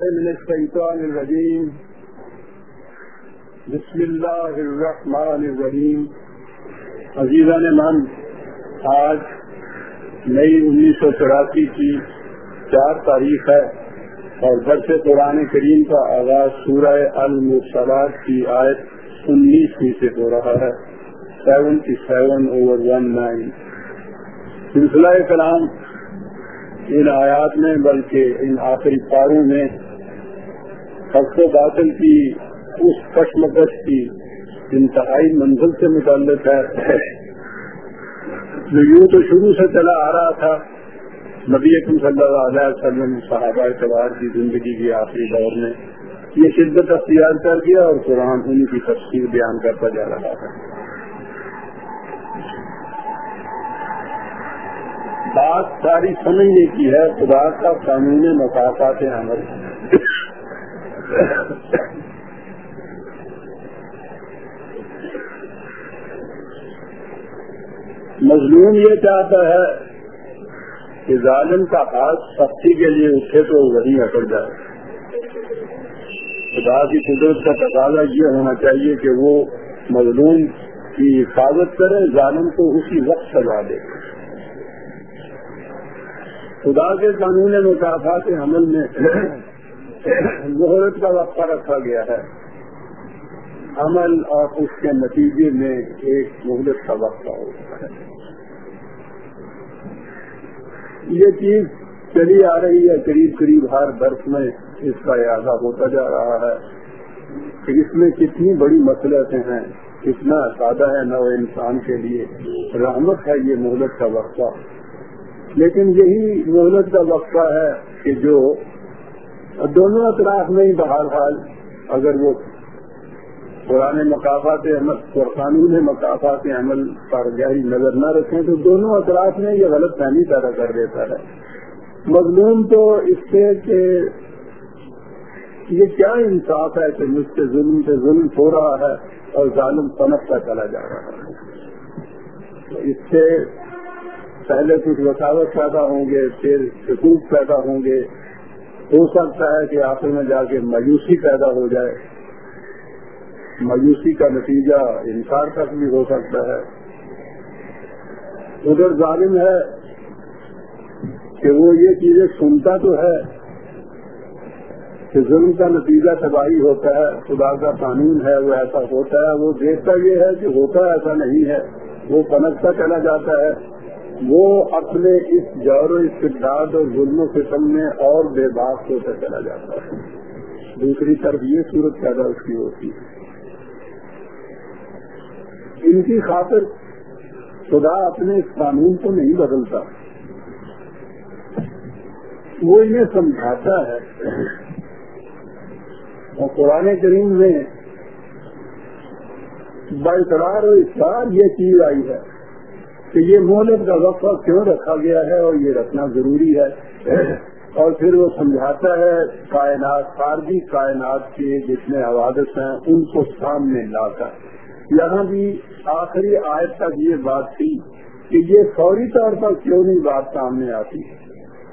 من الشيطان الرجيم. بسم الله الرحمن الرحیم عزیزان من، آج مئی انیس سو چوراسی کی چار تاریخ ہے اور برس قرآن کریم کا آغاز سورہ المرسلات کی آیت انیسویں سے ہو رہا ہے۔ Seventy seven over one nine. سلسلہ کلام ان آیات میں، بلکہ ان آخری پاروں میں حق و باطل کی، اس کشمکش کی انتہائی منزل سے متعلق ہے۔ جو یوں تو شروع سے چلا آ رہا تھا، نبی اکم صلی اللہ علیہ وسلم، صحابہ اعتبار کی زندگی کے آخری دور میں یہ شدت اختیار کر دیا اور قرآن ان کی تفصیل بیان کرتا جا رہا ہے بات ساری سمجھنے کی ہے، خدا کا قانون مقافات عمل۔ مظلوم یہ چاہتا ہے کہ ظالم کا ہاتھ سختی کے لیے اٹھے تو وہی ہٹر جائے۔ خدا کی قدرت کا تقاضا یہ ہونا چاہیے کہ وہ مظلوم کی حفاظت کرے، ظالم کو اسی وقت سزا دے۔ خدا کے قانون مقافات عمل میں محرت کا وقفہ رکھا گیا ہے۔ عمل اور اس کے نتیجے میں ایک مہلت کا وقفہ ہوتا ہے۔ یہ چیز چلی آ رہی ہے، قریب قریب ہر برف میں اس کا اعادہ ہوتا جا رہا ہے۔ کہ اس میں کتنی بڑی مسلطیں ہیں، کتنا سادہ ہے نو انسان کے لیے۔ رحمت ہے یہ مہلت کا وقفہ لیکن یہی مہلت کا وقفہ ہے کہ جو دونوں اطراف میں ہی بہر حال، اگر وہ پرانے مقافات عمل قانون مقافات عمل پر گہری نظر نہ رکھیں تو دونوں اطراف میں یہ غلط فہمی پیدا کر دیتا ہے۔ مظلوم تو اس سے کہ یہ کیا انصاف ہے کہ مجھ سے ظلم سے ظلم ہو رہا ہے اور ظالم سمجھتا چلا جا رہا ہے۔ تو اس سے پہلے کچھ وساوت پیدا ہوں گے، پھر حقوق پیدا ہوں گے۔ ہو سکتا ہے کہ آخر میں جا کے مایوسی پیدا ہو جائے۔ مایوسی کا نتیجہ انکار تک بھی ہو سکتا ہے۔ ادھر ظالم ہے کہ وہ یہ چیزیں سنتا تو ہے کہ ظلم کا نتیجہ تباہی ہوتا ہے، خدا کا قانون ہے، وہ ایسا ہوتا ہے، وہ دیکھتا یہ ہے کہ ہوتا ایسا نہیں ہے۔ وہ پنکتا چلا جاتا ہے۔ وہ اپنے اس جور و استداد اور ظلم و فتم میں اور بے باک ہوتا چلا جاتا ہے۔ دوسری طرف یہ صورت پیدا اس کی ہوتی ہے۔ ان کی خاطر خدا اپنے اس قانون کو نہیں بدلتا۔ وہ انہیں سمجھاتا ہے اور قرآن کریم میں برقرار و اصرار یہ چیز آئی ہے۔ کہ یہ مہلت کا وقفہ کیوں رکھا گیا ہے اور یہ رکھنا ضروری ہے؟ اور پھر وہ سمجھاتا ہے کائنات خارجی کائنات کے جتنے حوادث ہیں، ان کو سامنے لا کر۔ یہاں بھی آخری آیت تک یہ بات تھی کہ یہ فوری طور پر کیوں نہیں بات سامنے آتی؟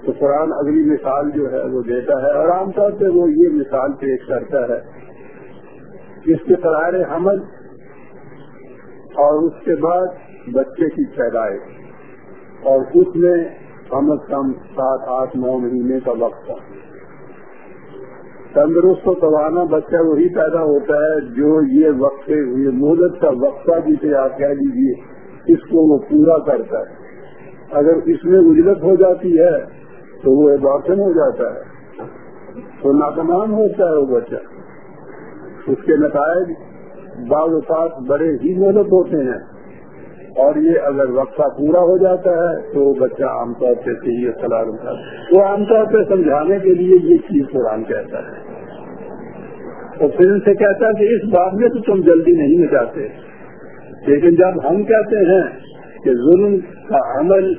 تو قرآن اگلی مثال جو ہے وہ دیتا ہے اور عام طور پہ وہ یہ مثال پیش کرتا ہے۔ اس کے قرار حمل اور اس کے بعد بچے کی پیدائش۔ اور اس میں کم از کم سات آٹھ نو مہینے کا وقت تھا۔ تندرست و توانا بچہ وہی پیدا ہوتا ہے جو یہ وقت، یہ مہلت کا وقفہ جسے آپ کہہ دیجیے اس کو وہ پورا کرتا ہے۔ اگر اس میں اجرت ہو جاتی ہے تو وہ ایبارشن ہو جاتا ہے۔ تو ناتمام ہوتا ہے وہ بچہ۔ اس کے نتائج بعض اوقات بڑے ہی مہلت ہوتے ہیں۔ اور یہ اگر وقفہ پورا ہو جاتا ہے تو بچہ عام طور پہ صحیح سلام ہوتا ہے وہ عام طور پہ سمجھانے کے لیے یہ چیز قرآن کہتا ہے۔ تو پھر ان سے کہتا ہے کہ اس بات میں تو تم جلدی نہیں مٹاتے لیکن جب ہم کہتے ہیں کہ ظلم کا عمل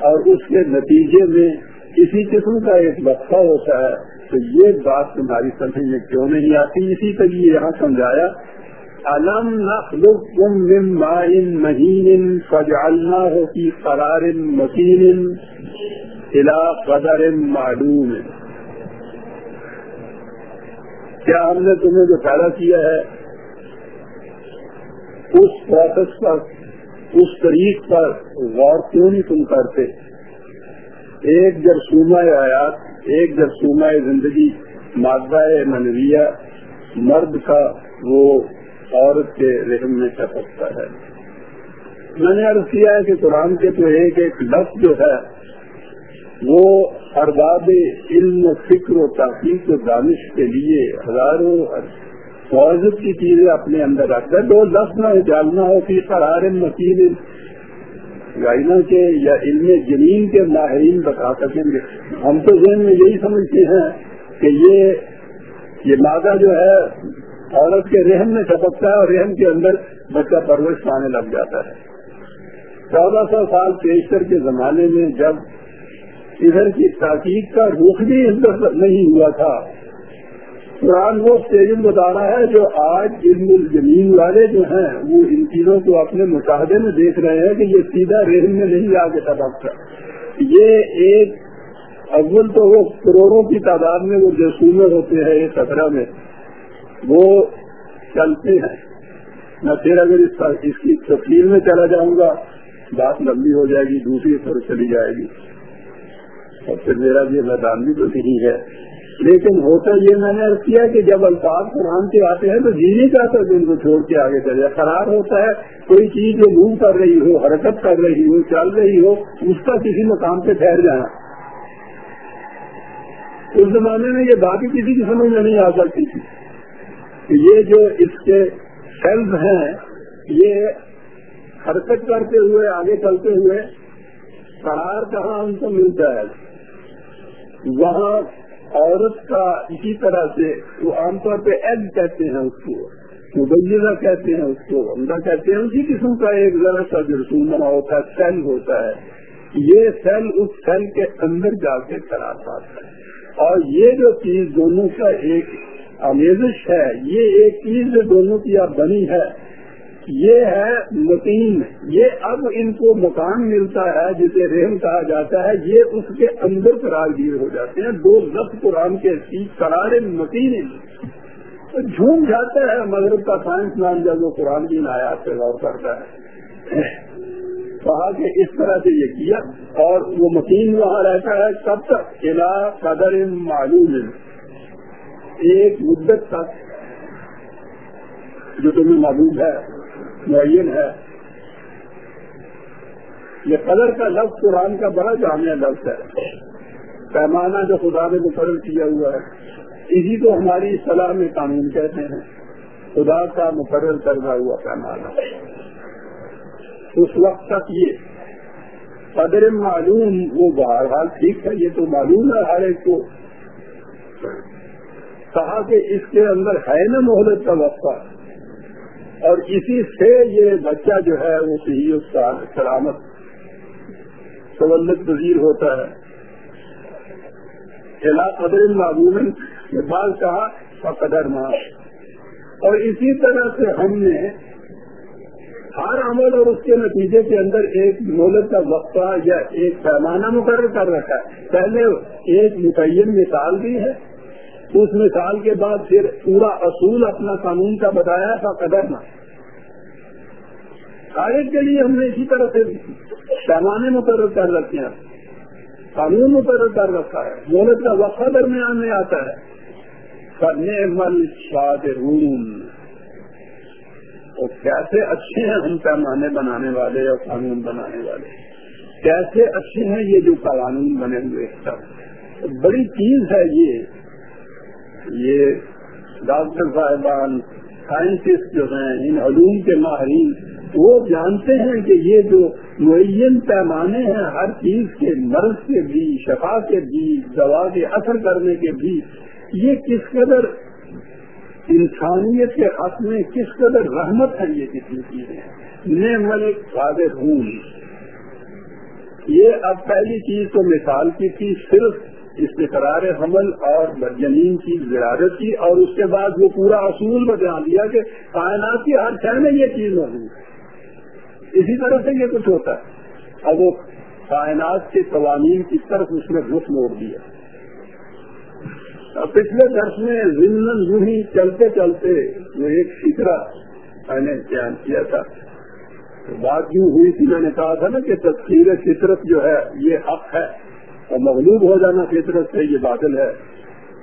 اور اس کے نتیجے میں کسی قسم کا ایک وقفہ ہوتا ہے، تو یہ بات تمہاری سمجھ میں کیوں نہیں آتی؟ اسی کے لیے یہاں سمجھایا علم نخلقكم من ماء مهين فجعلناه في قرار مكين الى قدر معلوم۔ کیا ہم نے تمہیں جو پیدا کیا ہے؟ اس پروسیس پر، اس طریق پر غور کیوں نہیں تم کرتے؟ ایک جرسومہ آیات، ایک جرسومہ زندگی، مادہ منویہ، مرد کا وہ عورت کے رحم میں چپکتا ہے۔ میں نے عرض کیا ہے کہ قرآن کے تو ایک ایک لفظ جو ہے، وہ ارباب علم و فکر و تحقیق و دانش کے لیے ہزاروں معذت کی چیزیں اپنے اندر رکھتا ہے دو لفظ نہ جاننا ہو کہ قرار مکین، گائنا کے یا علم زمین کے ماہرین بتا سکیں گے۔ ہم تو ذہن میں یہی سمجھتے ہیں کہ یہ یہ مادہ جو ہے عورت کے رحم میں چپکتا ہے اور رحم کے اندر بچہ پرورش پانے لگ جاتا ہے۔ چودہ سو سال پیشتر کے زمانے میں جب ادھر کی تحقیق کا رخ بھی ادھر نہیں ہوا تھا، قرآن وہ اسٹیجن بتا رہا ہے جو آج علم زمین والے جو ہیں، وہ ان چیزوں کو اپنے مشاہدے میں دیکھ رہے ہیں کہ یہ سیدھا ریل میں نہیں آ کے سبقتا یہ ایک اول تو وہ کروڑوں کی تعداد میں وہ جسومے ہوتے ہیں ایک خطرہ میں۔ وہ چلتے ہیں۔ میں پھر اگر اس کی تفصیل میں چلا جاؤں گا، بات لمبی ہو جائے گی، دوسری طرف چلی جائے گی۔ اور پھر میرا یہ میدان بھی تو نہیں ہے۔ لیکن ہوتا یہ میں نے کیا کہ جب الفاظ قرآن کے آتے ہیں تو جی نہیں چاہتا ان کو چھوڑ کے آگے چلے قرار ہوتا ہے کوئی چیز جو موو کر رہی ہو، حرکت کر رہی ہو، چل رہی ہو، اس کا کسی مقام پہ ٹھہر جانا۔ اس زمانے میں یہ بات ہی کسی کی سمجھ میں نہیں آ سکتی تھی۔ یہ جو اس کے سیلز ہیں، یہ حرکت کرتے ہوئے، آگے چلتے ہوئے قرار کہاں ان کو ملتا ہے؟ وہاں عورت کا اسی طرح سے وہ عام طور پہ ایگ کہتے ہیں اس کو، مبینہ کہتے ہیں اس کو عمدہ کہتے ہیں اسی قسم کا ایک ذرا سا جرسوم بنا ہوتا ہے سیل ہوتا ہے۔ یہ سیل اس سیل کے اندر جا کے قرار پاتا ہے۔ اور یہ جو چیز دونوں کا ایک آمیزش ہے، یہ ایک چیز جو دونوں کی اب بنی ہے۔ یہ ہے متین یہ اب ان کو مکان ملتا ہے، جسے رحم کہا جاتا ہے، یہ اس کے اندر قرار گیر ہو جاتے ہیں۔ دو لفظ قرآن کے قرار متین جھوم جاتا ہے، مغرب کا سائنس نام جب وہ قرآن کی نایات پہ غور کرتا ہے۔ کہا کہ اس طرح سے یہ کیا، اور وہ مکین وہاں رہتا ہے۔ کب تک قدر معلوم ایک مدت تک جو تمہیں معلوم ہے، معین ہے، یہ قدر کا لفظ قرآن کا بڑا جامع لفظ ہے۔ پیمانہ جو خدا نے مقرر کیا ہوا ہے، اسی کو ہماری صلاح میں قانون کہتے ہیں۔ خدا کا مقرر کردہ ہوا پیمانہ۔ اس وقت تک یہ قدر معلوم وہ بہرحال ٹھیک ہے، یہ تو معلوم ہے ہر ایک کو۔ کہا کہ اس کے اندر ہے نا مہلت کا وقفہ؟ اور اسی سے یہ بچہ جو ہے وہ صحیح اس کا سلامت سبلت پذیر ہوتا ہے۔ قدر معمول بعض کہا قدر ماں اور اسی طرح سے ہم نے ہر عمل اور اس کے نتیجے کے اندر ایک مولت کا وقفہ یا ایک پیمانہ مقرر کر رکھا ہے۔ پہلے ایک متعین مثال بھی ہے۔ اس مثال کے بعد پھر پورا اصول اپنا قانون کا بتایا تھا قدر نہ ایک کے لیے ہم نے اسی طرح سے پیمانے مقرر کر رکھے ہیں۔ قانون مقرر کر رکھا ہے۔ مہلت کا وقفہ درمیان میں آتا ہے۔ کرنے مل شاد رول اور کیسے اچھے ہیں ہم پیمانے بنانے والے اور قانون بنانے والے۔ کیسے اچھے ہیں یہ جو قانون بنے ہوئے بڑی چیز ہے یہ۔ یہ ڈاکٹر صاحبان سائنٹسٹ جو ہیں، ان علوم کے ماہرین، وہ جانتے ہیں کہ یہ جو معین پیمانے ہیں، ہر چیز کے مرض کے بھی، شفا کے بھی، دوا کے اثر کرنے کے بھی، یہ کس قدر انسانیت کے حق میں کس قدر رحمت ہے یہ کتنی چیزیں نئے ملک ہوں۔ یہ اب پہلی چیز تو مثال کی تھی، صرف استقرار حمل اور زمین کی زیادت کی اور اس کے بعد وہ پورا اصول بتا دیا کہ کائنات کی ہر شہر میں یہ چیز موجود ہے۔ اسی طرح سے یہ کچھ ہوتا ہے۔ اب وہ کائنات کے قوانین کی طرف اس نے رخ موڑ دیا۔ پچھلے درس میں زندن یوں ہی چلتے چلتے وہ ایک فکرا میں نے بیان کیا تھا۔ بات یوں ہوئی تھی، میں نے کہا تھا نا کہ تصویر فطرت جو ہے، یہ حق ہے۔ اور مغلوب ہو جانا فطرت سے یہ بادل ہے۔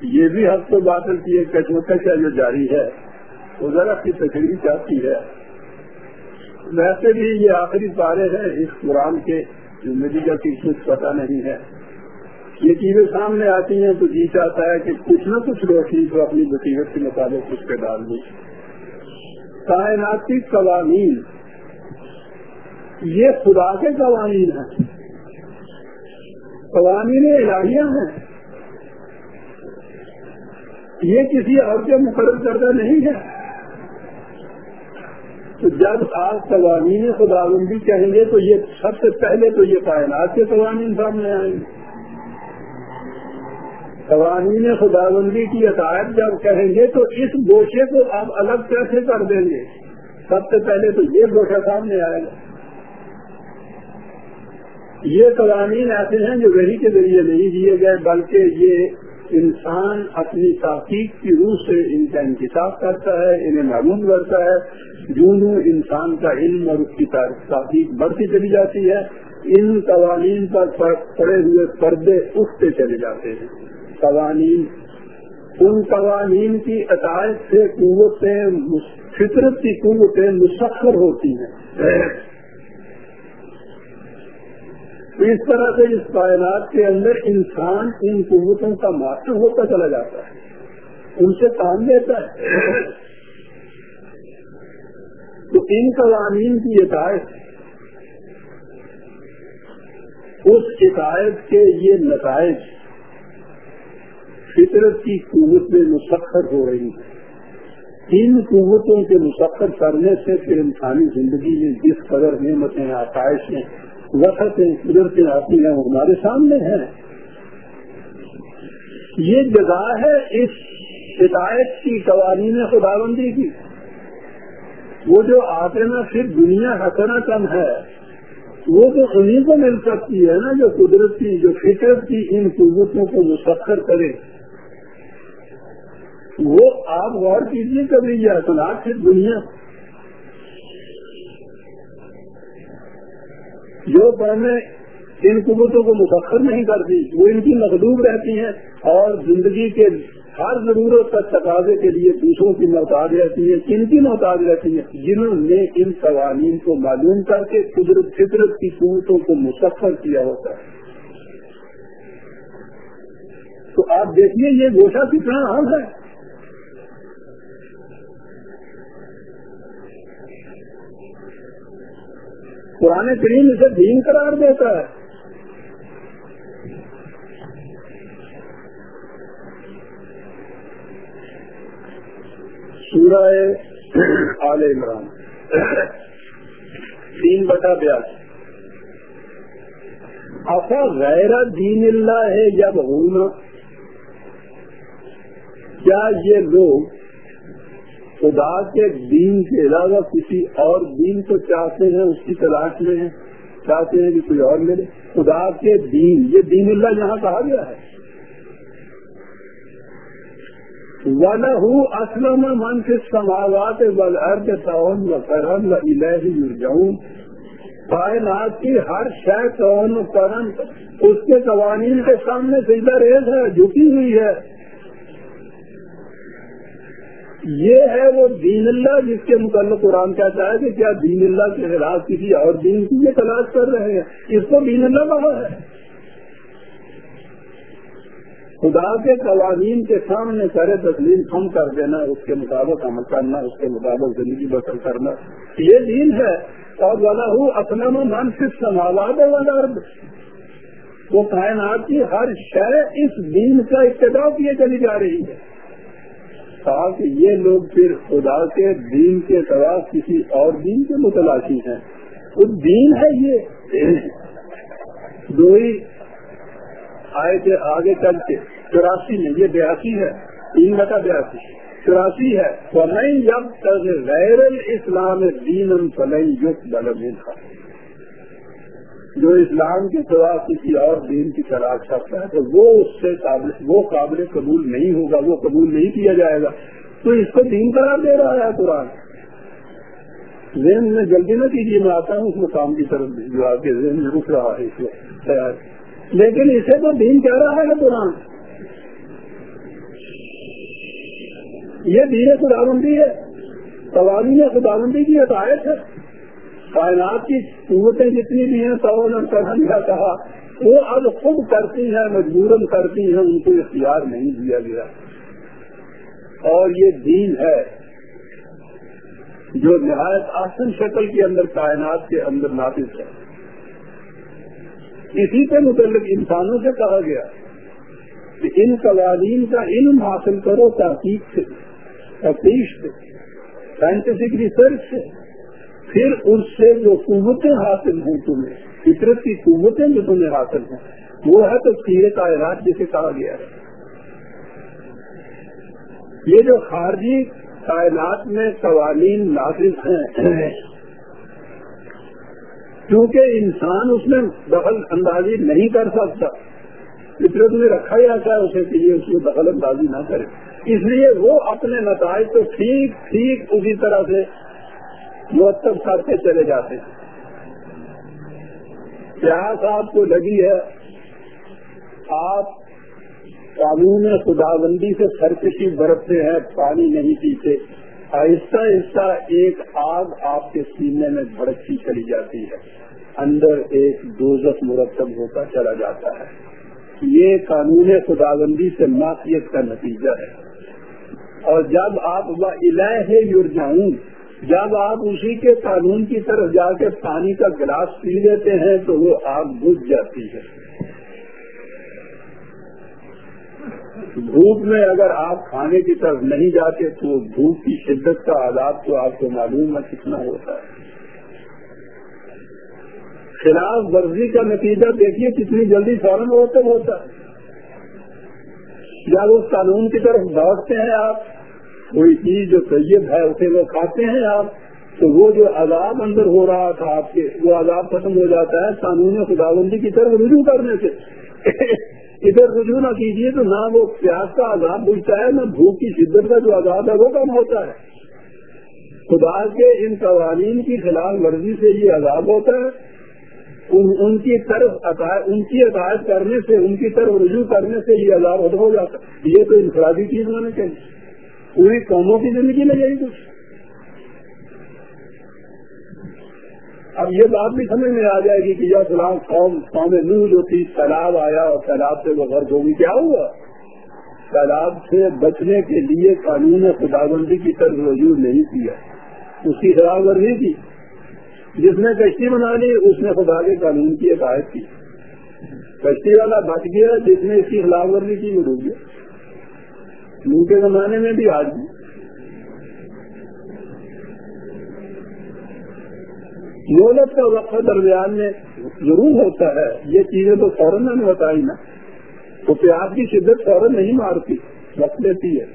یہ بھی حق تو بادل کی ایک کشمکش ہے جو جاری ہے۔ وہ ذرا کی تقریر چاہتی ہے۔ ویسے بھی یہ آخری پارے ہیں اس قرآن کے زندگی کا کچھ پتہ نہیں ہے۔ یہ چیزیں سامنے آتی ہیں تو جی چاہتا ہے کہ کچھ نہ کچھ روشنی کو اپنی بصیرت کے مطابق اس پہ ڈال دی کائناتی قوانین، یہ خدا کے قوانین ہیں۔ قوانین الہیہ ہیں۔ یہ کسی اور کے مقرر کردہ نہیں ہے۔ تو جب آپ قوانین خدا بندی کہیں گے تو یہ سب سے پہلے تو یہ کائنات کے قوانین سامنے آئیں۔ گے قوانین خدا بندی کی عطایت جب کہیں گے تو اس گوشے کو آپ الگ کیسے کر دیں گے۔ سب سے پہلے تو یہ گوشہ سامنے آئے گا۔ یہ قوانین ایسے ہیں جو وہی کے ذریعے نہیں دیے گئے، بلکہ یہ انسان اپنی تحقیق کی روح سے ان کا انتخاب کرتا ہے، انہیں معلوم کرتا ہے۔ جو انسان کا علم اور اس کی تحقیق بڑھتی چلی جاتی ہے۔ ان قوانین پر پڑے ہوئے پردے اٹھتے چلے جاتے ہیں۔ قوانین ان قوانین کی عطایت سے قوتیں فطرت کی قوتیں مسخر ہوتی ہیں۔ اس طرح سے اس کائنات کے اندر انسان ان قوتوں کا ماسٹر ہوتا چلا جاتا ہے۔ ان سے کام لیتا ہے۔ تو ان قوانین کی عطایت اس شکایت کے یہ نتائج فطرت کی قوت میں مسخر ہو رہی ہے ان قوتوں کے مسخر کرنے سے پھر انسانی زندگی میں جس قدر نعمتیں آسائشیں وسطیں قدرتیں آتی ہیں، وہ ہمارے سامنے ہیں۔ یہ جگہ ہے اس شکایت کی قوانین خداوندی کی۔ وہ جو آتے نا صرف دنیا حسنا کم ہے۔ وہ تو انہیں کو مل سکتی ہے نا، جو قدرت کی جو فطرت کی ان قوتوں کو مسخر کرے۔ وہ آپ غور کیجیے کبھی یہ اصلاح صرف دنیا۔ جو پڑھنے ان قوتوں کو مسخر نہیں کرتی، وہ ان کی مخلوب رہتی ہیں اور زندگی کے ہر ضرورت کا تقاضے کے لیے دوسروں کی محتاج رہتی ہے کن کی محتاج رہتی ہے جنہوں نے ان قوانین کو معلوم کر کے قدرت، فطرت کی قوتوں کو مسفر کیا ہوتا ہے۔ تو آپ دیکھیے، یہ گوشہ کتنا اہم ہے۔ پرانے کریم اسے دین قرار دیتا ہے۔ سورہ آل عمران۔ تین بٹا بیاس افا غیر دین اللہ ہے جب ہونا کیا یہ لوگ خدا کے دین کے علاوہ کسی اور دین کو چاہتے ہیں، اس کی تلاش میں ہیں، چاہتے ہیں کہ کوئی اور ملے۔ خدا کے دین، یہ دین اللہ یہاں کہا گیا ہے۔ اسلم من کے سماوات ارد تعاون و کرم و الہی یرجعون کائنات کی ہر شہ تعاون و کرم اس کے قوانین کے سامنے سیدھا ریز ہے، جھکی ہوئی ہے۔ یہ ہے وہ دین اللہ جس کے متعلق قرآن کہتا ہے کہ کیا دین اللہ کے خلاف کسی اور دین کی یہ تلاش کر رہے ہیں؟ اس کو دین اللہ کہا ہے۔ خدا کے قوانین کے سامنے کرے تسلیم کم کر دینا، اس کے مطابق عمل کرنا، اس کے مطابق زندگی بسر کرنا۔ یہ دین ہے۔ اور والا ہوں اپنا من صرف سنبھالات والا وہ کائنات کی ہر شے اس دین کا ابتدا کیے چلی جا رہی ہے۔ کہا کہ یہ لوگ پھر خدا کے دین کے سوا کسی اور دین کے متلاشی ہیں۔ وہ دین ہے یہ۔ دو ہی آئے تھے آگے چل کے۔ چوراسی میں یہ بیاسی ہے۔ تین بتا بیاسی۔ چوراسی ہے۔ فلئی جب تک غیر الاسلام دین فلئی یوگ بلب جو اسلام کے سوا کسی اور دین کی تلاش کرتا ہے، تو وہ اس سے قابل وہ قابل قبول نہیں ہوگا، وہ قبول نہیں کیا جائے گا۔ تو اس کو دین قرار دے رہا ہے قرآن۔ ذہن میں جلدی نہ کیجیے، میں آتا ہوں اس مقام کی طرف، جو آپ کے ذہن میں رک رہا ہے اس وقت۔ لیکن اسے تو دین کہہ رہا ہے قرآن۔ یہ دین خدا بندی ہے۔ قوانین خدا بندی کی عدایت ہے۔ کائنات کی قوتیں جتنی بھی ہیں سو کہا وہ اب خود کرتی ہیں، مجبوراً کرتی ہیں، ان کو اختیار نہیں دیا گیا۔ اور یہ دین ہے جو نہایت آسن شکل کے اندر، کائنات کے اندر نافذ ہے۔ اسی کے متعلق انسانوں سے کہا گیا کہ ان قوانین کا علم حاصل کرو، تحقیق سے، تفتیش سے سائنٹیفک ریسرچ سے۔ پھر اس سے جو قوتیں حاصل ہوں تمہیں، فطرت کی قوتیں جو تمہیں حاصل ہیں، وہ ہے تو سیرے کائنات جسے کہا گیا ہے۔ یہ جو خارجی کائنات میں قوانین نافذ ہیں، کیونکہ انسان اس میں دخل اندازی نہیں کر سکتا۔ فطرت میں رکھا جاتا ہے، اسے کہ یہ اس میں دخل اندازی نہ کرے۔ اس لیے وہ اپنے نتائج کو ٹھیک ٹھیک اسی طرح سے مرتب کرتے چلے جاتے ہیں۔ پیاس آپ کو لگی ہے، آپ قانون خدا بندی سے سرکشی برتتے ہیں، پانی نہیں پیتے۔ آہستہ آہستہ ایک آگ آپ کے سینے میں بھڑکتی چلی جاتی ہے۔ اندر ایک دوزخ مرتب ہوتا چلا جاتا ہے۔ یہ قانون خدا بندی سے معافیت کا نتیجہ ہے۔ اور جب آپ الہ یور جاؤں جب آپ اسی کے قانون کی طرف جا کے پانی کا گلاس پی لیتے ہیں تو وہ آگ بجھ جاتی ہے۔ دھوپ میں اگر آپ کھانے کی طرف نہیں جاتے تو دھوپ کی شدت کا آداب تو آپ کو معلوم ہے کتنا ہوتا ہے۔ خلاف ورزی کا نتیجہ دیکھیے کتنی جلدی فوراً ہوتا ہوتا ہے۔ جب اس قانون کی طرف دوڑتے ہیں آپ کوئی چیز جو طیب ہے اسے وہ کھاتے ہیں آپ تو وہ جو عذاب اندر ہو رہا تھا آپ کے وہ عذاب ختم ہو جاتا ہے قانون خدا بندی کی طرف رجوع کرنے سے۔ ادھر رجوع نہ کیجیے تو نہ وہ پیاس کا عذاب بجتا ہے نہ بھوک کی شدت کا جو عذاب ہے وہ کم ہوتا ہے۔ خدا کے ان قوانین کی خلاف ورزی سے یہ عذاب ہوتا ہے۔ ان, ان کی طرف ان کی عطایت کرنے سے ان کی طرف رجوع کرنے سے یہ عذاب ہو جاتا ہے۔ یہ تو انفرادی چیز ہونا چاہیے۔ پوری قوموں کی زندگی میں یہی کچھ۔ اب یہ بات بھی سمجھ میں آ جائے گی کہ یہ فلام قوم قوم نو جو تھی، سیلاب آیا اور سیلاب سے وہ غرض ہوگی کیا ہوا؟ سیلاب سے بچنے کے لیے قانون خدا بندی کی طرف رجوع نہیں کیا۔ اس کی خلاف ورزی کی جس نے کشتی بنا لی، اس نے خدا کے قانون کی عدایت کی۔ کشتی والا بچ گیا، جس نے اس کی خلاف ورزی کی، وہ ڈوب گیا۔ لو کے زمانے میں بھی آج بھی۔ مہلت کا وقت درمیان میں ضرور ہوتا ہے، یہ چیزیں تو فوراً نے بتائی نا۔ تو پیاز کی شدت فوراً نہیں مارتی، وقت لیتی ہے۔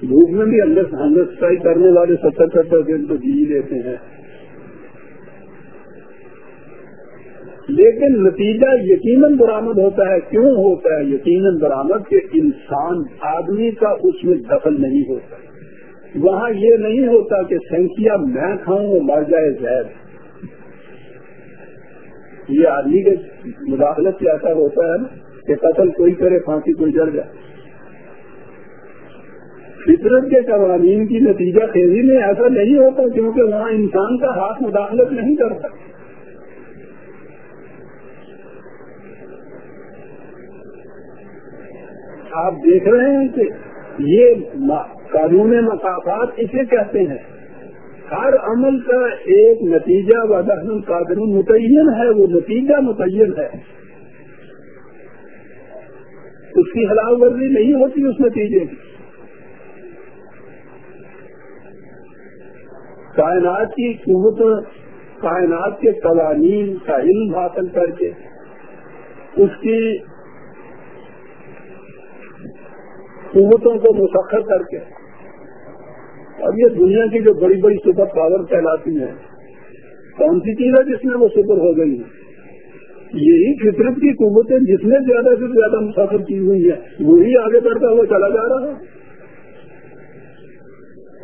دھوپ میں بھی اندر انڈر کرنے والے ستر ستر دن تو جی لیتے ہیں۔ لیکن نتیجہ یقیناً برآمد ہوتا ہے، کیوں ہوتا ہے؟ یقیناً برآمد کہ انسان آدمی کا اس میں دخل نہیں ہوتا۔ وہاں یہ نہیں ہوتا کہ سینکیا میں کھاؤں وہ مر جائے زہر یہ آدمی کے مداخلت سے ایسا ہوتا ہے نا کہ قتل کوئی کرے، پھانسی کوئی جڑ جائے۔ فطرت کے قوانین کی نتیجہ خیزی میں ایسا نہیں ہوتا کیونکہ وہاں انسان کا ہاتھ مداخلت نہیں کرتا۔ آپ دیکھ رہے ہیں کہ یہ قانون مقافات اسے کہتے ہیں۔ ہر عمل کا ایک نتیجہ و قانون متعین ہے، وہ نتیجہ متعین ہے۔ اس کی خلاف ورزی نہیں ہوتی اس نتیجے کی۔ کائنات کی قوت، کائنات کے قوانین کا علم حاصل کر کے اس کی قوتوں کو مسخر کر کے۔ اب یہ دنیا کی جو بڑی بڑی سپر پاور کہلاتی ہیں، کون سی چیز ہے جس میں وہ سپر ہو گئی ہے یہی فطرت کی قوتیں جس نے زیادہ سے زیادہ مسافر کی ہوئی ہے۔ وہی آگے بڑھتا ہوا چلا جا رہا ہے۔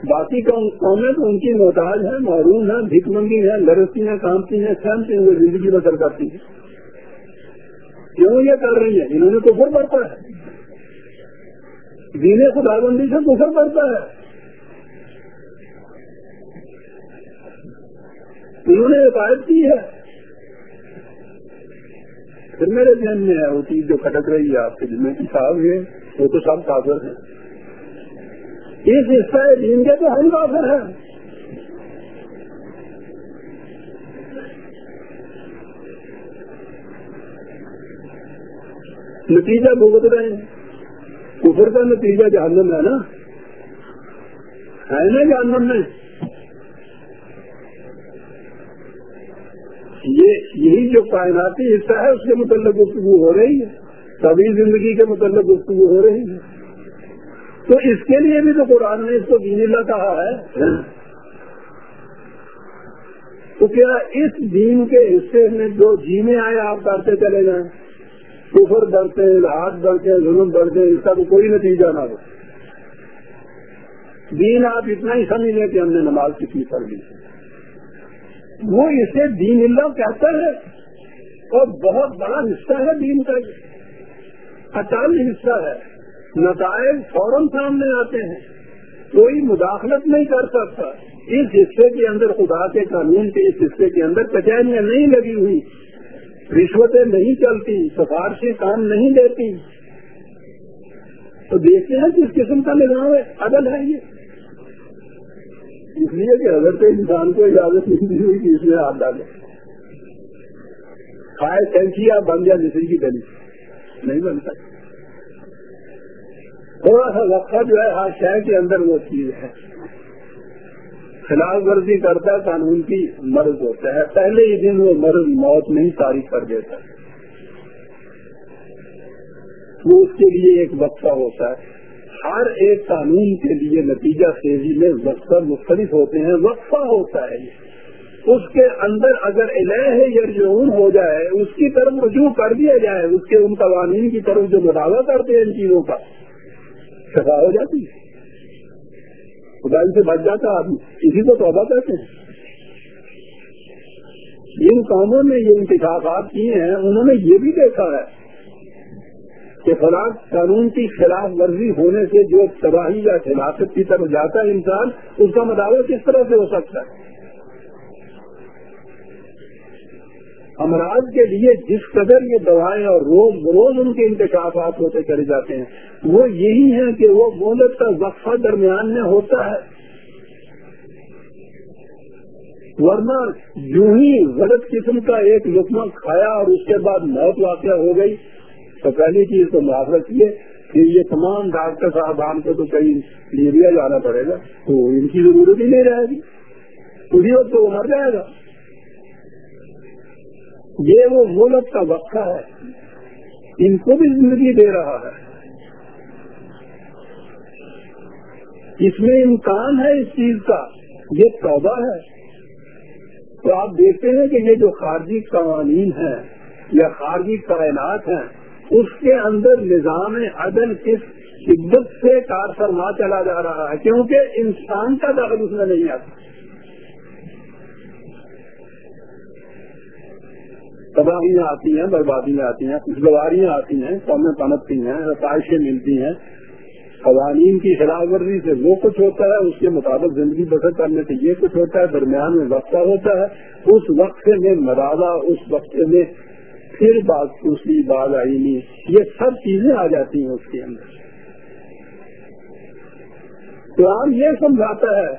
باقی قومیں تو ان کی محتاج ہیں، معروم ہیں بھک منگی ہیں لرستی ہیں کامتی ہیں سہمتی ہیں وہ زندگی بسر کرتی ہیں۔ کیوں یہ کر رہی ہے انہوں نے کفر پڑتا ہے۔ دین خدا بندی سے کفر پڑتا ہے۔ انہوں نے عقائد کی ہے۔ پھر میرے ذہن میں ہے وہ چیز جو کھٹک رہی ہے، آپ کے ذمہ کی صاحب ہے، وہ تو سب کافر ہیں۔ اس حصہ دین کے تو ہم کافر ہیں۔ نتیجہ بھگت رہے ہیں۔ کفر کا نتیجہ جہنم ہے نا؟ ہے نا جہنم میں؟ یہ یہی جو کائناتی حصہ ہے، اس کے متعلق گفتگو ہو رہی ہے۔ سبھی زندگی کے متعلق گفتگو ہو رہی ہے۔ تو اس کے لیے بھی تو قرآن نے اس کو دین اللہ کہا ہے۔ تو کیا اس دین کے حصے میں جو جینے آئے آپ کرتے چلے جائیں؟ کفر ڈرتے ہاتھ ڈرتے ظلم ڈرتے اس کا تو کوئی نتیجہ نہ ہو۔ دین آپ اتنا ہی سمجھ لیں کہ ہم نے نماز کتنی پڑھ لی۔ وہ اسے دین اللہ کہتا ہے اور بہت بڑا حصہ ہے دین کا۔ اچانک حصہ ہے۔ نتائج فوراً سامنے آتے ہیں۔ کوئی مداخلت نہیں کر سکتا۔ اس حصے کے اندر خدا کے قانون کے اس حصے کے اندر کچہریاں نہیں لگی ہوئی۔ رشوتیں نہیں چلتی، سفارشیں کام نہیں دیتی۔ تو دیکھتے ہیں کس قسم کا نظام ہے عدل ہے یہ۔ اس لیے کہ اگر انسان کو اجازت نہیں دی ہوئی کہ اس میں ہاتھ ڈالے۔ کھائے، سینچی آپ بن جائے جیسے کی دلی نہیں بن سکتا۔ تھوڑا سا وقفہ جو ہے، ہر شہر کے اندر وہ چیز ہے۔ خلاف ورزی کرتا ہے قانون کی مرض ہوتا ہے۔ پہلے ہی دن وہ مرض موت نہیں تاریخ کر دیتا وہ اس کے لیے ایک وقفہ ہوتا ہے۔ ہر ایک قانون کے لیے نتیجہ سیزی میں وقفہ مختلف ہوتے ہیں۔ وقفہ ہوتا ہے۔ اس کے اندر اگر الہ یرجعون ہو جائے، اس کی طرف رجوع کر دیا جائے، اس کے ان قوانین کی طرف جو مداوع کرتے ہیں ان چیزوں کا، سزا ہو جاتی ہے۔ خدائی سے بچ جاتا آدمی۔ اسی کو توبہ کہتے ہیں۔ جن کاموں نے یہ انتخابات کیے ہیں، انہوں نے یہ بھی دیکھا ہے کہ فلاح قانون کی خلاف ورزی ہونے سے جو تباہی یا خلافت کی طرف جاتا ہے انسان، اس کا مداوع کس طرح سے ہو سکتا ہے؟ امراض کے لیے جس قدر یہ دوائیں اور روز بروز ان کے انتخابات ہوتے چلے جاتے ہیں، وہ یہی ہے کہ وہ مہلت کا وقفہ درمیان میں ہوتا ہے۔ ورنہ جو ہی غلط قسم کا ایک لکما کھایا اور اس کے بعد موت واقع ہو گئی۔ تو پہلی چیز تو معاف رکھیے کہ یہ تمام ڈاکٹر صاحبان کو تو کہیں لیبیا جانا پڑے گا، تو ان کی ضرورت ہی نہیں رہے گی۔ اسی وقت تو وہ مر جائے گا۔ یہ وہ ملک کا وقفہ ہے۔ ان کو بھی زندگی دے رہا ہے۔ اس میں امکان ہے اس چیز کا۔ یہ توبہ ہے۔ تو آپ دیکھتے ہیں کہ یہ جو خارجی قوانین ہیں یا خارجی کائنات ہیں، اس کے اندر نظام عدل کس شدت سے کار فرما چلا جا رہا ہے، کیونکہ انسان کا دخل اس میں نہیں آتا۔ تباہیاں آتی ہیں، بربادیاں آتی ہیں، خوشگواریاں آتی ہیں قومیں پنپتی ہیں، رسائشیں ملتی ہیں۔ قوانین کی خلاف ورزی سے وہ کچھ ہوتا ہے، اس کے مطابق زندگی بسر کرنے سے یہ کچھ ہوتا ہے، درمیان میں وقفہ ہوتا ہے۔ اس وقفے میں مرادہ اس وقفے میں پھر بات، دوسری بات آئی نہیں۔ یہ سب چیزیں آ جاتی ہیں اس کے اندر۔ قرآن یہ سمجھاتا ہے،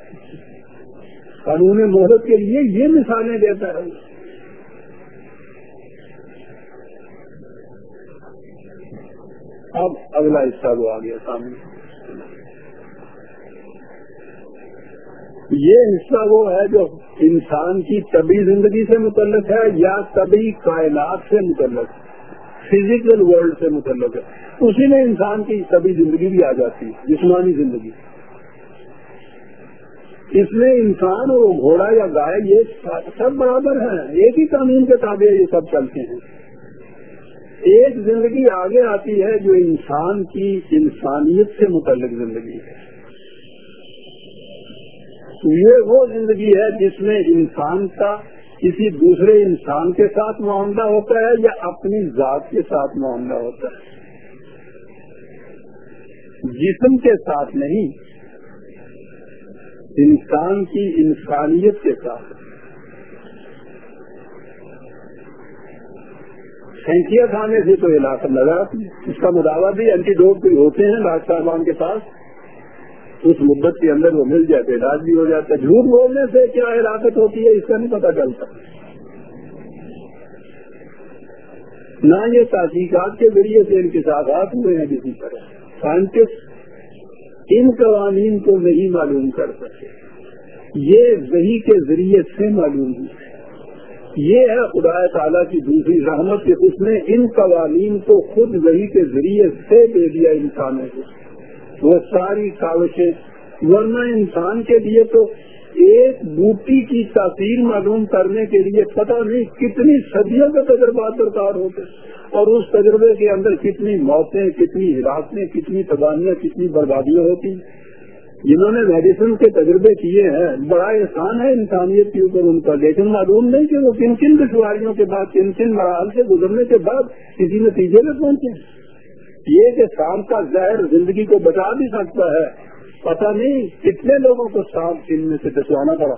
قانون مہرت کے لیے یہ مثالیں دیتا ہے۔ اب اگلا حصہ وہ آ گیا سامنے۔ یہ حصہ وہ ہے جو انسان کی طبی زندگی سے متعلق ہے یا طبی کائنات سے متعلق فزیکل ورلڈ سے متعلق ہے۔ اسی میں انسان کی طبی زندگی بھی آ جاتی ہے جسمانی زندگی۔ اس میں انسان اور گھوڑا یا گائے، یہ سب برابر ہیں۔ ایک ہی قانون کے تابع یہ سب چلتے ہیں۔ ایک زندگی آگے آتی ہے جو انسان کی انسانیت سے متعلق زندگی ہے۔ یہ وہ زندگی ہے جس میں انسان کا کسی دوسرے انسان کے ساتھ معاملہ ہوتا ہے یا اپنی ذات کے ساتھ معاملہ ہوتا ہے۔ جسم کے ساتھ نہیں، انسان کی انسانیت کے ساتھ۔ سینکیا کھانے سے تو علاقہ لگا اس کا مداوع بھی اینٹی ڈوپ ہوتے ہیں ڈاکٹر صاحبان کے پاس۔ اس مدت کے اندر وہ مل جاتے، علاج بھی ہو جاتا۔ ہے جھوٹ بولنے سے کیا ہلاکت ہوتی ہے، اس کا نہیں پتا چلتا نہ یہ تحقیقات کے ذریعے سے انکشافات ہوئے ہیں کسی طرح۔ سائنٹسٹ ان قوانین کو نہیں معلوم کر سکتے یہ وہی کے ذریعے سے معلوم ہوئے۔ یہ ہے خدا تعالیٰ کی دوسری رحمت کہ اس نے ان قوانین کو خود وہی کے ذریعے سے دے دیا انسانوں کو۔ وہ ساری کاوشیں ورنہ انسان کے لیے تو ایک بوٹی کی تاثیر معلوم کرنے کے لیے پتہ نہیں کتنی صدیوں کے تجربات درکار ہوتے اور اس تجربے کے اندر کتنی موتیں، کتنی ہراستیں کتنی تباہیاں، کتنی بربادیاں ہوتی ہیں۔ جنہوں نے میڈیسن کے تجربے کیے ہیں، بڑا احسان ہے انسانیت کے اوپر ان کا، لیکن معلوم نہیں کہ وہ کن کن دشواریوں کے بعد، کن کن مراحل سے گزرنے کے بعد کسی نتیجے میں پہنچے یہ کہ سانپ کا زہر زندگی کو بچا بھی سکتا ہے، پتہ نہیں کتنے لوگوں کو سانپ ان میں سے بچوانا پڑا۔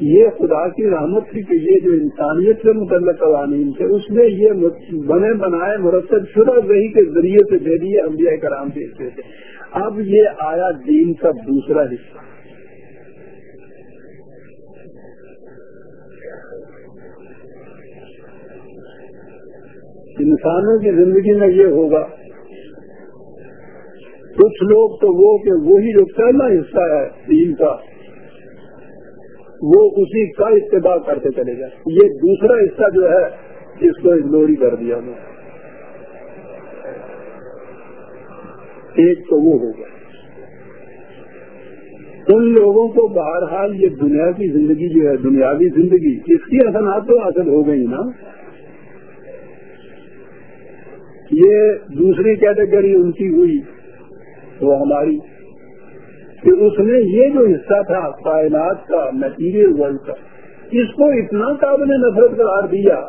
یہ خدا کی رحمت تھی کہ یہ جو انسانیت سے متعلق قوانین تھے اس میں یہ بنے بنائے مرتب شدہ وہی کے ذریعے سے دے دیے، انبیاء کرام دیکھتے تھے۔ اب یہ آیا دین کا دوسرا حصہ۔ انسانوں کی زندگی میں یہ ہوگا۔ کچھ لوگ تو وہ کہ وہی جو پہلا حصہ ہے دین کا۔ وہ اسی کا اتباع کرتے چلے جائیں۔ یہ دوسرا حصہ جو ہے اس کو اگنور کر دیا میں ایک تو وہ ہوگا ان لوگوں کو بہرحال یہ دنیا کی زندگی جو ہے، دنیاوی زندگی، اس کی اثرات تو حاصل ہو گئی نا۔ یہ دوسری کیٹیگری ان کی ہوئی، وہ ہماری۔ کہ اس نے یہ جو حصہ تھا کائنات کا میٹیریل ورلڈ کا، اس کو اتنا قابل نفرت قرار دیا۔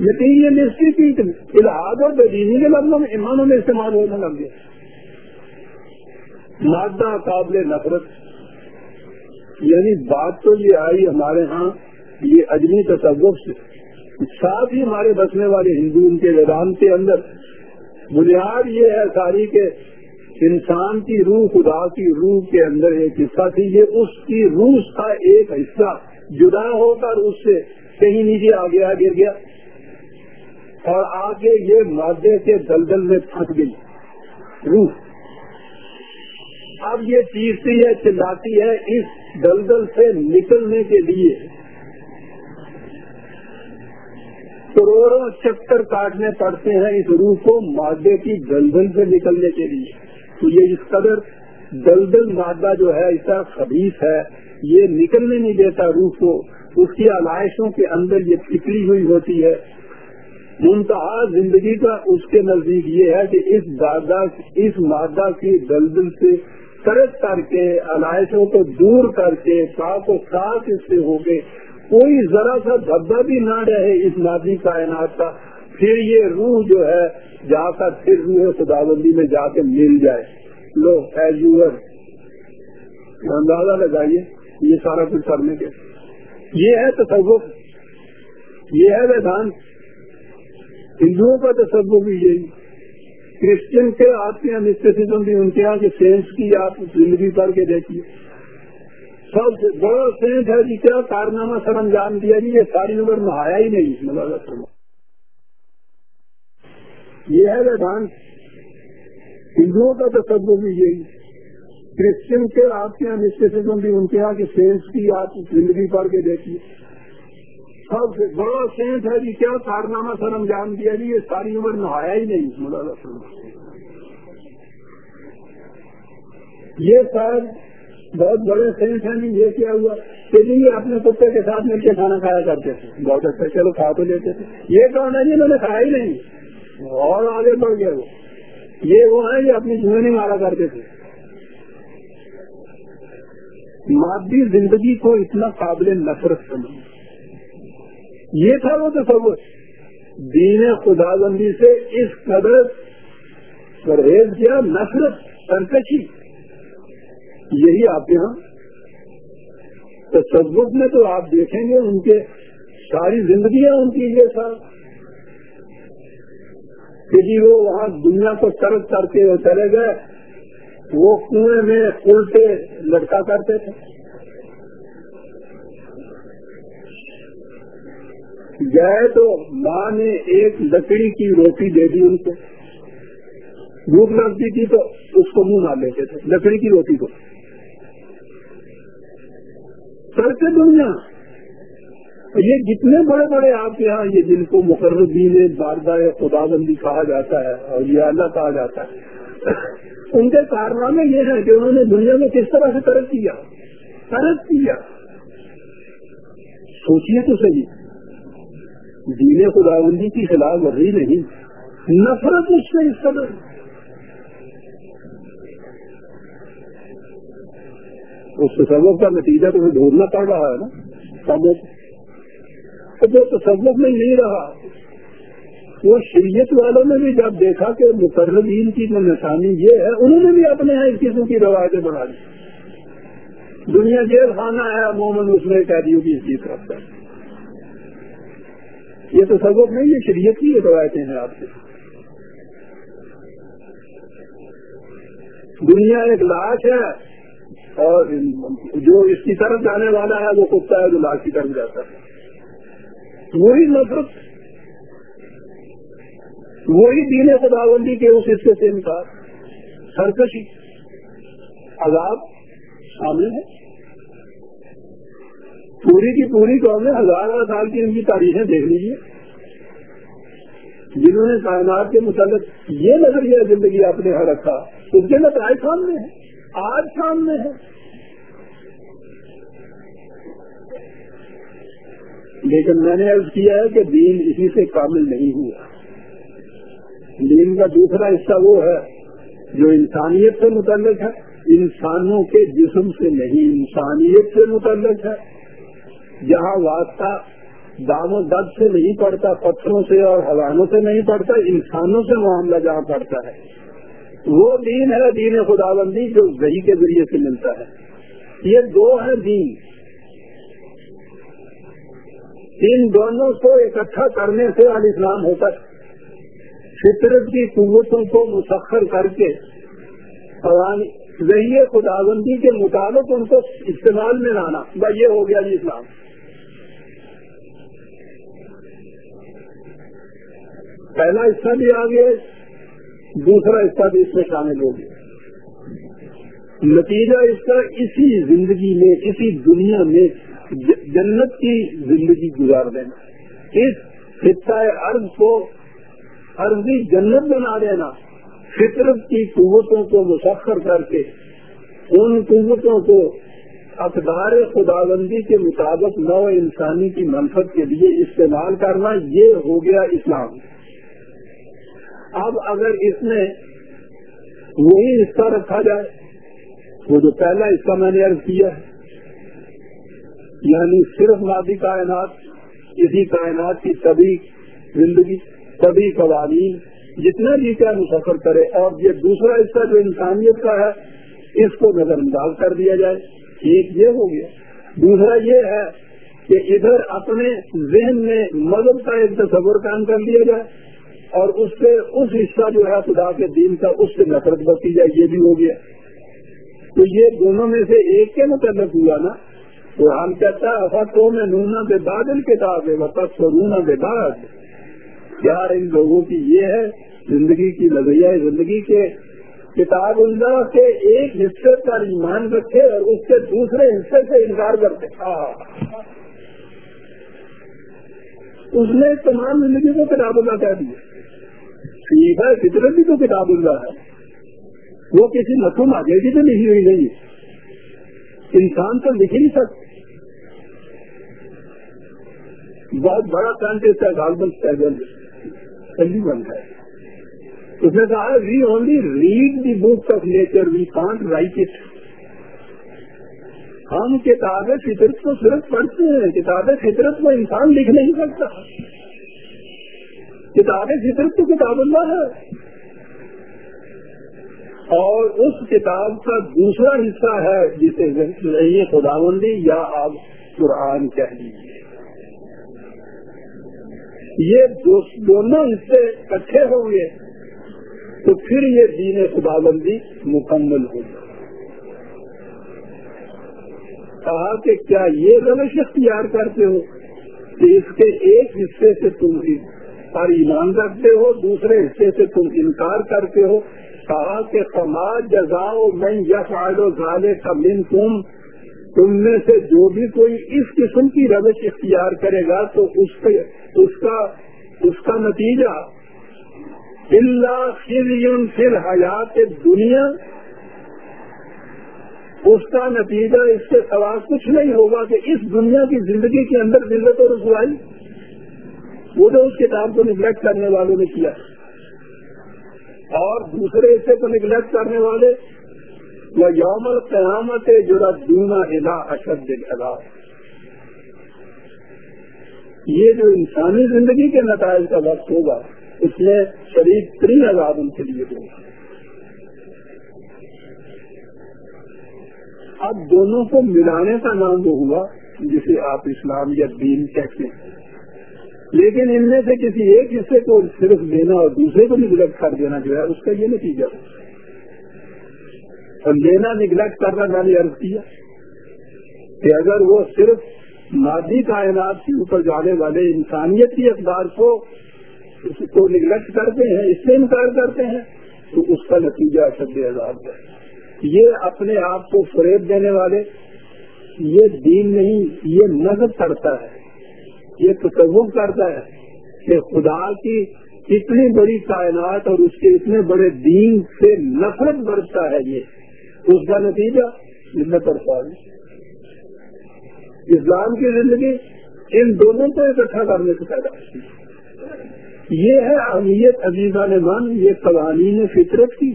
مٹیریلسٹک کی الحاظ اور بدینی کے لفظوں میں ایمانوں میں استعمال ہونے لگ گیا مادہ قابل نفرت۔ یعنی بات تو یہ آئی ہمارے ہاں یہ اجمی تصوف سے۔ ساتھ ہی ہمارے بسنے والے ہندو ان کے ویدانت کے اندر۔ بنیاد یہ ہے ساری کے انسان کی روح، خدا کی روح کے اندر ایک حصہ تھی، یہ اس کی روح کا ایک حصہ جدا ہو کر اس سے کہیں نیچے آ گر گیا۔ اور آگے یہ مادے کے دلدل میں پھنس گئی۔ روح۔ اب یہ چیزتی ہے، چلاتی ہے اس دلدل سے نکلنے کے لیے۔ کروڑوں چکر کاٹنے پڑتے ہیں اس روح کو مادے کی دلدل سے نکلنے کے لیے۔ تو یہ اس قدر دلدل مادہ جو ہے، اس طرح خبیص ہے، یہ نکلنے نہیں دیتا روح کو۔ اس کی علائشوں کے اندر یہ پکڑی ہوئی ہوتی ہے۔ منتہا زندگی کا اس کے نزدیک یہ ہے کہ اس دادا اس مادہ کی دلدل سے ترک کر کے علائشوں کو دور کر کے صاف و صاف اس سے ہو گئے کوئی ذرا سا دھبا بھی نہ رہے اس مادی کائنات کا۔ پھر یہ روح جو ہے، جا کر پھر روح خدا بندی میں جا کے مل جائے۔ لو ایز یور اندازہ لگائیے، یہ سارا کچھ کرنے کے۔ یہ ہے تصوف۔ یہ ہے ویدانت ہندوؤں کا تصوف بھی یہی۔ کرسچن کے آپ کے یہاں بھی ان کے یہاں کے سینس کی آپ زندگی کر کے دیکھیے۔ سب سے بڑا سینس ہے جی کیا کارنامہ سر انجام دیا جی یہ ساری عمر نہایا ہی نہیں۔ مطلب یہ ہے ویدانت ہندوؤں کا تصور بھی یہی۔ کرسچن کے آپ کے یہاں مسٹسزم بھی ان کے یہاں کے سینس کی آپ زندگی پڑھ کے دیکھیے۔ سب سے بڑا سینٹ ہے جی کیا کارنامہ سر انجام دیا جی؟ یہ ساری عمر نہایا ہی نہیں مولانا یہ سر بہت بڑے سینٹ ہیں جی یہ کیا ہوا؟ کہ جی یہ اپنے کتے کے ساتھ مل کے کھانا کھایا کرتے تھے۔ بہت اچھا چلو کھا تو لیتے تھے۔ یہ کون ہے جی؟ جنہوں نے کھایا ہی نہیں۔ اور آگے بڑھ گیا وہ۔ یہ وہ ہیں جو اپنی جمعے نہیں مارا کرتے تھے۔ مادی زندگی کو اتنا قابل نفرت سمجھ یہ تھا وہ تصور۔ دین خدا بندی سے اس قدر پرہیز کیا، نفرت، سرکشی۔ یہی آپ یہاں تصور میں تو آپ دیکھیں گے ان کے ساری زندگیاں ان کی یہ تھا کہ جی وہ وہاں دنیا کو ترک کر کے چلے گئے، وہ کنویں میں الٹے لٹکا کرتے تھے۔ گئے تو ماں نے ایک لکڑی کی روٹی دے دی ان کو۔ بھوک لگتی تھی تو اس کو منہ مار لیتے تھے، لکڑی کی روٹی کو۔ کرتے دنیا۔ یہ جتنے بڑے بڑے آپ کے یہاں یہ جن کو مقرر باردہ خدا بندی کہا جاتا ہے اور یہ اللہ کہا جاتا ہے۔ ان کے کارنامے یہ ہیں کہ انہوں نے دنیا میں کس طرح سے ترق کیا۔ ترق کیا۔ سوچیے تو صحیح۔ دین خدا بندی کی خلاف ورزی نہیں۔ نفرت اس سے اس قدر۔ اس تصوف کا نتیجہ تمہیں ڈھونڈنا پڑ رہا ہے نا۔ سبق جو تصوف میں نہیں رہا، وہ شریعت والوں نے بھی جب دیکھا کہ مقررین کی جو نشانی یہ ہے، انہوں نے بھی اپنے یہاں اس قسم کی روایتیں بنا دی دنیا جیل خانہ ہے عموماً اس میں قیدیوں کی عزت رکھتا ہے۔ یہ تو سبق نہیں، یہ شریعت کی روایتیں ہیں آپ سے۔ دنیا ایک لاش ہے اور جو اس کی طرف جانے والا ہے، وہ کتا ہے جو لاش کی طرف جاتا ہے۔ وہی نفرت، وہی دین خداوندی کے اس حصے سے انکار، سرکشی، عذاب شامل ہے۔ پوری کی پوری قوم ہزار سال کی ان کی تاریخیں دیکھ لیجیے جنہوں نے کائنات کے متعلق یہ نظریہ زندگی اپنے یہاں رکھا، اس کے نتائج سامنے ہے آج سامنے ہے لیکن میں نے عرض کیا ہے کہ دین اسی سے کامل نہیں ہوا۔ دین کا دوسرا حصہ وہ ہے جو انسانیت سے متعلق ہے۔ انسانوں کے جسم سے نہیں، انسانیت سے متعلق ہے۔ جہاں واسطہ دام و درد سے نہیں پڑتا، پتھروں سے اور حوانوں سے نہیں پڑتا، انسانوں سے معاملہ جہاں پڑتا ہے۔ وہ دین ہے، دین خدا بندی جو گہی کے ذریعے سے ملتا ہے۔ یہ دو ہیں دین۔ ان دونوں کو اکٹھا کرنے سے اسلام ہوتا ہے۔ فطرت کی قوتوں کو مسخر کر کے ذہی خدا کے مطابق ان کو استعمال میں لانا۔ بھائی یہ ہو گیا جی اسلام۔ پہلا حصہ بھی آ گیا دوسرا حصہ بھی اس میں شامل ہو گیا۔ نتیجہ اس کا اسی زندگی میں، اسی دنیا میں جنت کی زندگی گزار دینا۔ اس خطۂ عرض کو عرضی جنت بنا دینا۔ فطرت کی قوتوں کو مسخر کر کے، ان قوتوں کو اقدار خدا بندی کے مطابق نو انسانی کی منفت کے لیے استعمال کرنا، یہ ہو گیا اسلام۔ اب اگر اس میں وہی حصہ رکھا جائے، وہ جو پہلا حصہ میں نے عرض کیا ہے یعنی صرف مادی کائنات، اسی کائنات کی سبھی زندگی سبھی قوانین، جتنا بھی کیا مسفر کرے، اور یہ دوسرا حصہ جو انسانیت کا ہے، اس کو نظر انداز کر دیا جائے، ایک یہ ہو گیا۔ دوسرا یہ ہے کہ ادھر اپنے ذہن میں مذہب کا ایک تصور کام کر دیا جائے، اور اس سے اس حصہ جو ہے خدا کے دین کا، اس سے نفرت بچی جائے، یہ بھی ہو گیا۔ تو یہ دونوں میں سے ایک کے متعلق ہوا نا تو ہم کہتا ہے تو میں نونا بے بادل کتاب ہے بس رونا بے باد پیار ان لوگوں کی یہ ہے، زندگی کی لذیہ زندگی کے کتاب اللہ کے ایک حصے کا ایمان رکھے اور اس کے دوسرے حصے سے انکار کرتے۔ اس نے تمام زندگی کو کتاب اللہ کہہ دیا۔ ٹھیک ہے فطرت بھی تو کتاب اللہ ہے۔ وہ کسی نقم آگے کی تو لکھی ہوئی۔ نہیں۔ انسان تو لکھ نہیں سکتا۔ بہت بڑا سائنٹسٹ ہے گالبن سیگل سلی بنتا ہے۔ اس نے کہا we only read the books of nature we can't write it ہم کتابیں فطرت کو صرف پڑھتے ہیں۔ کتابیں فطرت کو انسان لکھ نہیں سکتا۔ کتابیں فطرت تو کتاب اللہ ہے۔ اور اس کتاب کا دوسرا حصہ ہے جسے ذریعے خدا بندی یا آپ قرآن کہہ لیجیے یہ دونوں حصے اکٹھے ہوں گے تو پھر یہ دین خدا بندی مکمل ہوگی کہا کہ کیا یہ روش اختیار کرتے ہو کہ اس کے ایک حصے سے تم پر ایمان رکھتے ہو، دوسرے حصے سے تم انکار کرتے ہو؟ کہا کہ سماج جزاؤ میں یس آڈو زالے کا من تم تم میں سے جو بھی کوئی اس قسم کی روش اختیار کرے گا تو اس اس کا اس کا نتیجہ اللہ فر حیات دنیا اس کا نتیجہ اس کے سوال کچھ نہیں ہوگا کہ اس دنیا کی زندگی کے اندر ذلت اور رسوائی۔ وہ تو اس کتاب کو نگلیکٹ کرنے والوں نے کیا۔ اور دوسرے حصے کو نگلیکٹ کرنے والے وہ یوم القیامت جڑا دونا ادا، اشد ادا۔ یہ جو انسانی زندگی کے نتائج کا وقت ہوگا، اس میں شریف تری آزاد ان کے لیے ہوگا۔ اب دونوں کو ملانے کا نام وہ ہوا جسے آپ اسلام یا دین کہتے ہیں۔ لیکن ان میں سے کسی ایک حصے کو صرف دینا اور دوسرے کو نگلیکٹ کر دینا جو ہے، اس کا یہ نتیجہ۔ اور لینا نگلیکٹ کرنا میں نے عرض کیا کہ اگر وہ صرف مادی کائنات کے اوپر جانے والے انسانیت کی اقدار کو اس کو نگلیکٹ کرتے ہیں، اس سے انکار کرتے ہیں، تو اس کا نتیجہ شد عذاب ہے۔ یہ اپنے آپ کو فریب دینے والے، یہ دین نہیں، یہ مذہب کرتا ہے، یہ تصور کرتا ہے کہ خدا کی اتنی بڑی کائنات اور اس کے اتنے بڑے دین سے نفرت برتتا ہے یہ۔ اس کا نتیجہ جنت اور اسلام کی زندگی ان دونوں کو اکٹھا کرنے سے پیدا ہوتی یہ ہے اہمیت عزیزہ نے مان یہ قوانین فطرت کی۔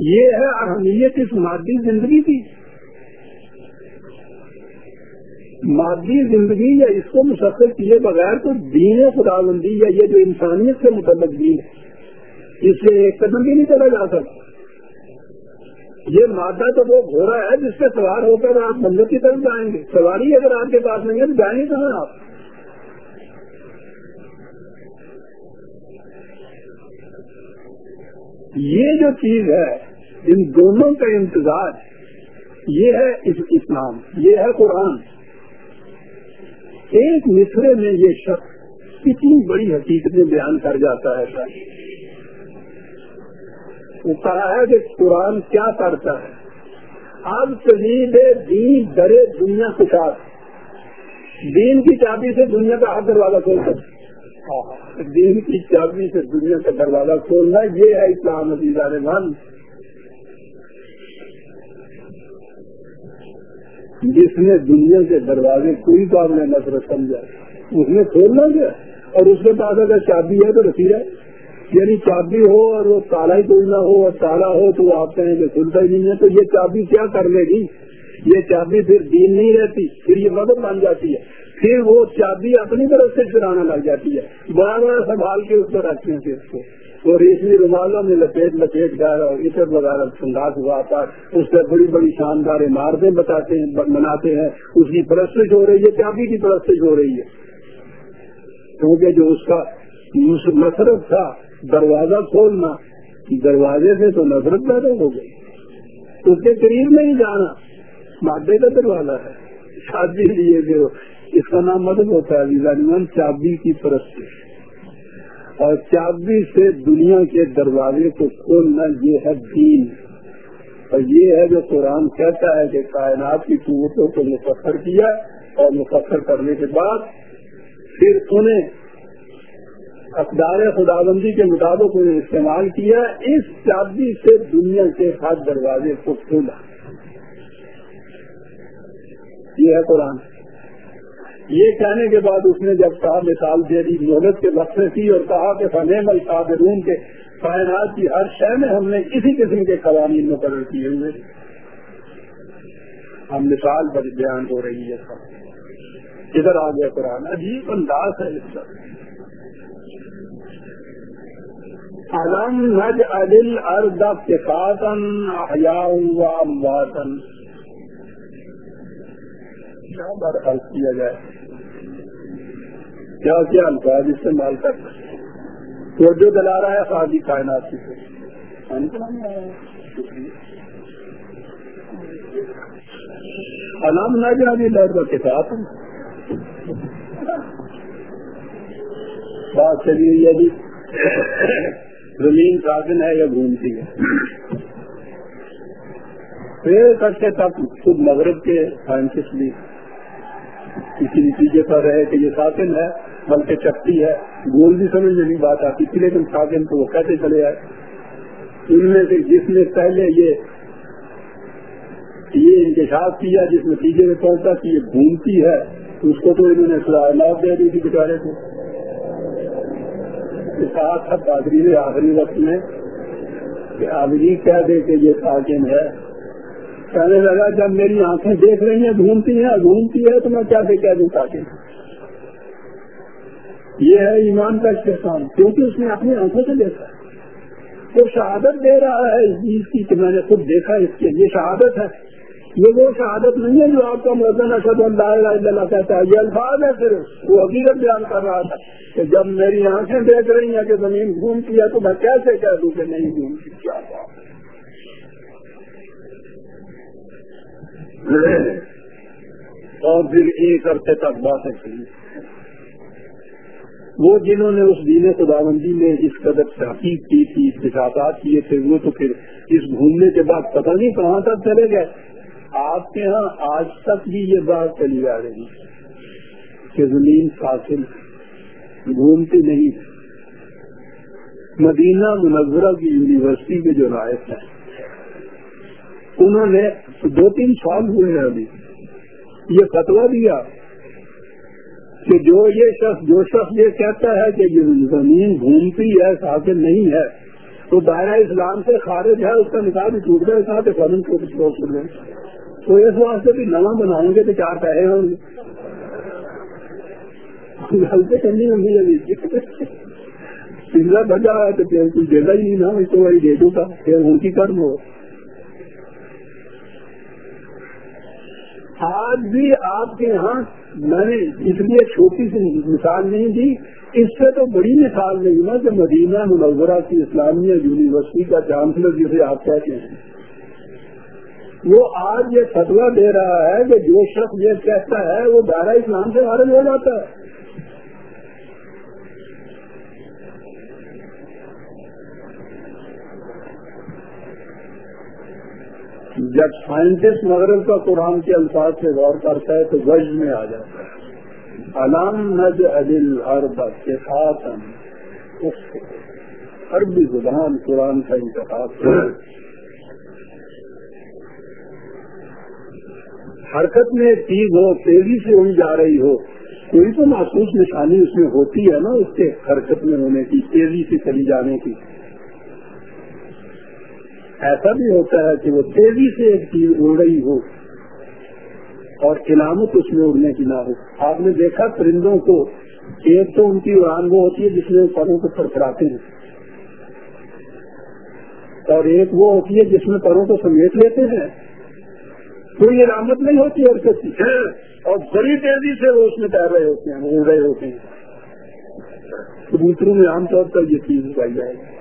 یہ ہے اہمیت اس مادی زندگی کی۔ مادی زندگی یا اس کو مسفر کیے بغیر تو دین خدا بندی یا یہ جو انسانیت سے متعلق دین ہے، اس سے ایک قدم بھی نہیں چلا جا سکتا۔ یہ مادہ تو وہ گھوڑا ہے جس سے سوار ہو کر آپ منظر کی طرف جائیں گے۔ سواری اگر آپ کے پاس نہیں ہے تو جائیں گے کہاں آپ؟ یہ جو چیز ہے، ان دونوں کا انتظار، یہ ہے اسلام، یہ ہے قرآن۔ ایک مصرے میں یہ شخص کتنی بڑی حقیقتیں بیان کر جاتا ہے سر کہا ہے کہ قرآن کیا کرتا ہے۔ اب تجیب دین درے دنیا کے ساتھ دین کی چابی سے دنیا کا ہر دروازہ کھول سکتا دین کی چابی سے دنیا کا دروازہ کھولنا یہ ہے اسلام عزیزہ رحمان جس نے دنیا کے دروازے کوئی کام نے نفرت سمجھا، اس نے کھولنا کیا؟ اور اس کے پاس اگر چابی ہے تو رسی ہے۔ یعنی چابی ہو اور وہ تالا ہی کوئی نہ ہو اور تالا ہو تو آپ کہیں کہ کھلتا ہی نہیں ہے، تو یہ چابی کیا کر لے گی؟ یہ چابی پھر دین نہیں رہتی، پھر یہ مدد بن جاتی ہے۔ پھر وہ چابی اپنی طرف سے چرانا لگ جاتی ہے۔ بڑا بڑا سنبھال کے اس پر رکھتے ہیں اس کو۔ وہ ریشمی رومالوں میں لپیٹ لپیٹ کر اور عطر وغیرہ سنگاس ہوا تھا۔ اس سے بڑی بڑی شاندار عمارتیں بتاتے ہیں، بناتے ہیں۔ اس کی پرستش ہو رہی ہے، چابی کی پرستش ہو رہی ہے۔ کیونکہ جو اس کا نفرت تھا دروازہ کھولنا، دروازے سے تو نفرت پیدا ہو گئی۔ اس کے قریب میں ہی جانا، مادے کا دروازہ ہے۔ شادی لیے جو اس کا نام مدد ہوتا ہے چابی کی پرست اور چابی سے دنیا کے دروازے کو کھولنا یہ ہے دین۔ اور یہ ہے جو قرآن کہتا ہے کہ کائنات کی قوتوں کو مقصر کیا اور مقصر کرنے کے بعد پھر انہیں اقدار خدا بندی کے مطابق انہیں استعمال کیا، اس چابی سے دنیا کے ہر دروازے کو کھولا۔ یہ ہے قرآن۔ یہ کہنے کے بعد اس نے جب کہا مثال دے دی، مہلت کے وقت میں کی اور کہا کہ فنیم القادرون کے کائنات کی ہر شہر میں ہم نے کسی قسم کے قوانین مقرر کیے ہوئے۔ ہم مثال پر بیان ہو رہی ہے۔ ادھر آ گیا قرآن۔ عجیب انداز ہے اس کا۔ علم نج عدل ارد کفاتن احیاء و امواتن کیا بار حل کیا جائے؟ کیا کیا الفاظ استعمال کر؟ تو جو دلا رہا ہے خاصی کائنات کی علام نہ جانی لڑ کے بات چلیے یہ یدی جی۔ زمین ساگن ہے یا گھومتی ہے۔ پھر کرتے تک خود مغرب کے سائنٹسٹ بھی کسی نتیجے پر رہے کہ یہ ساکن ہے، بلکہ چکتی ہے۔ گول بھی سمجھ میں نہیں بات آتی تھی، لیکن ساکن تو وہ کیسے چلے آئے۔ ان میں سے جس نے پہلے یہ یہ انکشاف کیا، جس نتیجے میں پہنچا کہ یہ گھومتی ہے، اس کو تو انہوں نے لاپ دے دی تھی بیچارے کو۔ ساتھ سب پادری آخری وقت میں کہ آدمی کہہ دے کہ یہ ساکن ہے۔ کہنے لگا، جب میری آنکھیں دیکھ رہی ہیں گھومتی ہیں گھومتی ہے تو میں کیا سے کہہ دوں تاکہ یہ ہے ایمان کا استحصال کیونکہ اس نے اپنی آنکھوں سے دیکھا۔ وہ شہادت دے رہا ہے اس چیز کی کہ میں نے خود دیکھا اس کے یہ شہادت ہے۔ یہ وہ شہادت نہیں ہے جو آپ کا موزن اشد اللہ اللہ کہتا ہے، یہ الفاظ ہے صرف، وہ حقیقت بیان کر رہا تھا کہ جب میری آنکھیں دیکھ رہی ہیں کہ زمین گھومتی ہے تو میں کیسے کہہ دوں کہ نہیں گھومتی کیا بات اور پھر ایک عرصے تک باتیں کی وہ جنہوں نے اس دین خداوندی میں اس قدر تحقیق کی تھی اتفاقات کیے تھے، وہ تو پھر اس گھومنے کے بعد پتہ نہیں کہاں تک چلے گئے۔ آپ کے ہاں آج تک بھی یہ بات چلی آ رہی کہ زمین فاصل گھومتی نہیں مدینہ منورہ کی یونیورسٹی کے جو رائے ہیں انہوں نے دو تین سال ہوئے ہیں ابھی۔ یہ فتوا دیا کہ جو یہ شخص، جو شخص یہ کہتا ہے کہ یہ زمین گھومتی ہے ساکن نہیں ہے تو دائرہ اسلام سے خارج ہے، اس کا نکاح بھی ٹوٹ گیا تھا کہ کو کچھ تو اس واسطے بھی نواں بناؤں گے تو چار پیسے ہوں گے۔ غلطی کرنی ہوں گی ابھی پنجرا بجا ہے تو پھر کچھ دے گا ہی نہیں نا، اس کو وہی دے دوں گا۔ پھر ان کی کرم ہو آج بھی آپ کے یہاں میں نے اس لیے چھوٹی سی مثال نہیں دی، اس سے تو بڑی مثال نہیں نا کہ مدینہ منورہ کی اسلامیہ یونیورسٹی کا چانسلر جسے آپ کہتے ہیں۔ وہ آج یہ فتوا دے رہا ہے کہ جو شخص یہ کہتا ہے وہ دائرہ اسلام سے خارج ہو جاتا ہے۔ جب سائنٹسٹ مغرب کا قرآن کے الفاظ سے غور کرتا ہے تو وج میں آ جاتا ہے۔ علام نج عدل ارب کے ساتھ عربی زبان قرآن کا انتخاب حرکت میں چیز ہو، تیزی سے اڑ جا رہی ہو، کوئی تو محسوس نشانی اس میں ہوتی ہے نا، اس کے حرکت میں ہونے کی، تیزی سے چلی جانے کی۔ ایسا بھی ہوتا ہے کہ وہ تیزی سے ایک چیز اڑ رہی ہو اور علامت اس میں اڑنے کی نہ ہو۔ آپ نے دیکھا پرندوں کو ایک تو ان کی اڑان وہ ہوتی ہے جس میں پروں کو پھرپھراتے ہیں۔ اور ایک وہ ہوتی ہے جس میں پروں کو سمیٹ لیتے ہیں۔ کوئی علامت نہیں ہوتی حرکت کی اور بڑی تیزی سے وہ اس میں تیر رہے ہوتے ہیں اڑ رہے ہوتے ہیں۔ کبوتروں میں عام طور پر یہ چیز اگائی جائے گی۔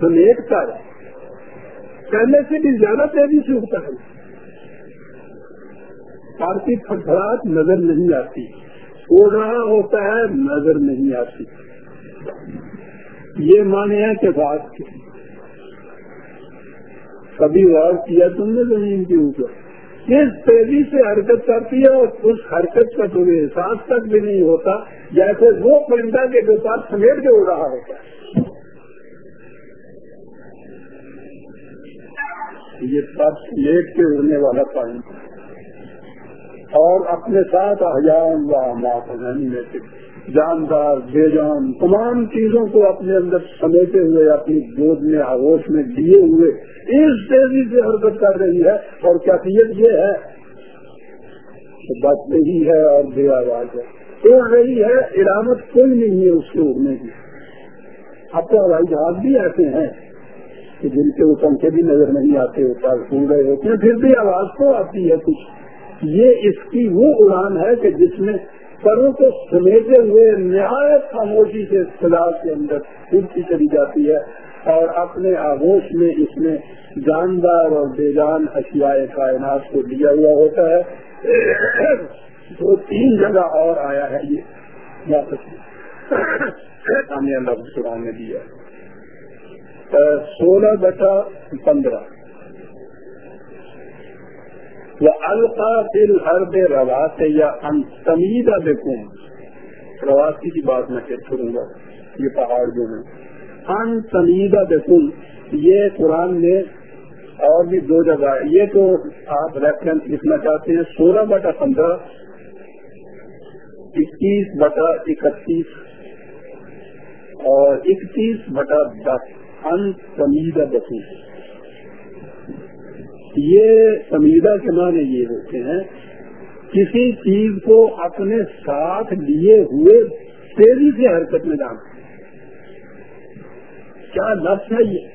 سمیٹ کر۔ پہلے سے بھی زیادہ تیزی سے اٹھتا ہے۔ پار کی پھڑپڑاہٹ نظر نہیں آتی۔ اڑ رہا ہوتا ہے نظر نہیں آتی۔ یہ مانے ہیں کہ بات کی کبھی غور کیا تم نے زمین کے اوپر۔ کس تیزی سے حرکت کرتی ہے اور اس حرکت کا تمہیں احساس تک بھی نہیں ہوتا جیسے وہ پرندہ کے وپار سمیٹ کے اڑ رہا ہوتا یہ سب لیٹ کے اڑنے والا پانی اور اپنے ساتھ احجان و ماپنی میں سے۔ جاندار، بے جان، تمام چیزوں کو اپنے اندر سمیٹے ہوئے، اپنی گود میں آگوش میں دیے ہوئے، اس تیزی سے حرکت کر رہی ہے اور کیفیت یہ ہے بس نہیں ہے اور بے آواز ہے۔ اڑ رہی ہے علامت کوئی نہیں ہے اس کے اڑنے کی۔ اب تو ہوائی جہاز بھی ایسے ہیں کہ جن کے وہ پنکھے بھی نظر نہیں آتے اوپر سن رہے ہوتے ہیں، پھر بھی آواز تو آتی ہے کچھ۔ یہ اس کی وہ اڑان ہے کہ جس میں پروں کو سمیٹے ہوئے نہایت خاموشی کے خلا کے اندر پھرتی چلی جاتی ہے اور اپنے آگوش میں اس میں جاندار اور بے جان اشیاء کائنات کو دیا ہوا ہوتا ہے۔ دو تین جگہ اور آیا ہے یہ۔ واپس۔ ہمیں نے دیا۔ سولہ بٹا پندرہ۔ وہ القا دل ہر بے رواس یا تمیدہ دیکھوں رواسی کی بات میں پھر کروں گا۔ یہ پہاڑ جو ہیں۔ ان تمیدہ دیکھوں یہ قرآن میں اور بھی دو جگہ، یہ تو آپ ریفرنس لکھنا چاہتے ہیں، سولہ بٹا پندرہ، اکیس بٹا اکتیس اور اکتیس بٹا دس۔ ان سمیدہ بسو یہ سمیدہ کے معنی یہ ہوتے ہیں، کسی چیز کو اپنے ساتھ لیے ہوئے تیزی سے حرکت میں جانا کیا لفظ ہے یہ؟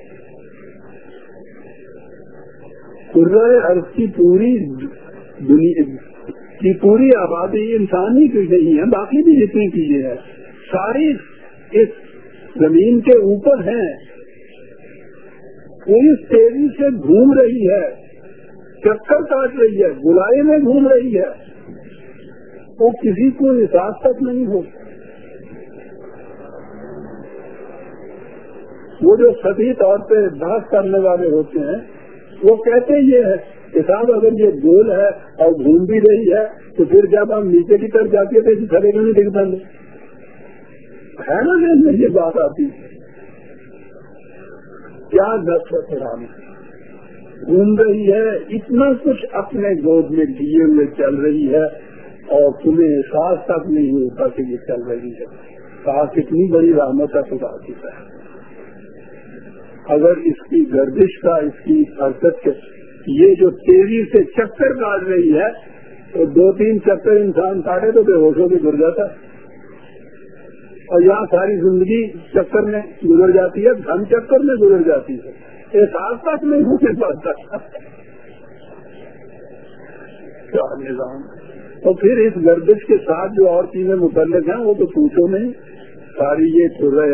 عرض کی پوری کی پوری آبادی انسانی کی نہیں ہے، باقی بھی جتنی چیزیں ہیں۔ ساری اس زمین کے اوپر ہیں۔ پوری تیزی سے گھوم رہی ہے۔ چکر کاٹ رہی ہے گلائے میں گھوم رہی ہے۔ وہ کسی کو احساس تک نہیں ہو وہ جو سبھی طور پہ بحث کرنے والے ہوتے ہیں، وہ کہتے یہ ہے کسان اگر یہ گول ہے اور گھوم بھی رہی ہے، تو پھر جب ہم نیچے کی طرف جاتے تھے سڑے میں نہیں دکھتا ہے نا یہ بات آتی۔ کیا دس قرآن گھوم رہی ہے، اتنا کچھ اپنے گود میں دیے ہوئے چل رہی ہے اور تمہیں احساس تک نہیں ہوتا کہ یہ چل رہی ہے۔ کہا کتنی بڑی رحمت ہے خدا کی ہے اگر اس کی گردش کا، اس کی حرکت کے، یہ جو تیزی سے چکر کاٹ رہی ہے، تو دو تین چکر انسان کاٹے تو بے ہوشوں بھی گر جاتا ہے۔ اور یہاں ساری زندگی چکر میں گزر جاتی ہے، دھن چکر میں گزر جاتی ہے۔ احساس تک نہیں ہونے پاتا نظام؟ اور پھر اس گردش کے ساتھ جو اور چیزیں متعلق ہیں، وہ تو پوچھو نہیں۔ ساری یہ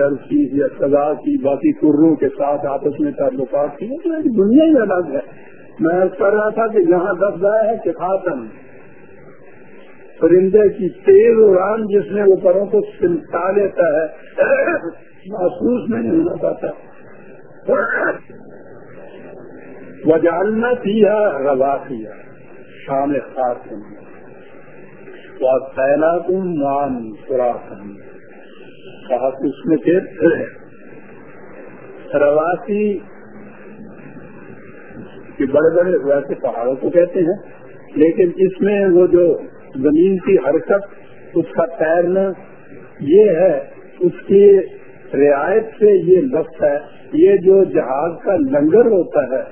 عرض کی یا سزا کی، باقی کروں کے ساتھ آپس میں تعلقات کی تو دنیا ہی الگ ہے۔ میں کر رہا تھا کہ جہاں دس گیا ہے کہ خاتم۔ پرندے کی تیز اڑان جس میں وہ پروں کو سمٹا لیتا ہے، محسوس نہیں ہونا پاتا وجالنا کیا روا شام خاص وہ پہلا تم مان خوراکن اس میں پھر رواسی کے بڑے بڑے ویسے پہاڑوں کو کہتے ہیں، لیکن اس میں وہ جو زمین کی حرکت، اس کا تیرنا یہ ہے، اس کی رعایت سے یہ لفظ ہے، یہ جو جہاز کا لنگر ہوتا ہے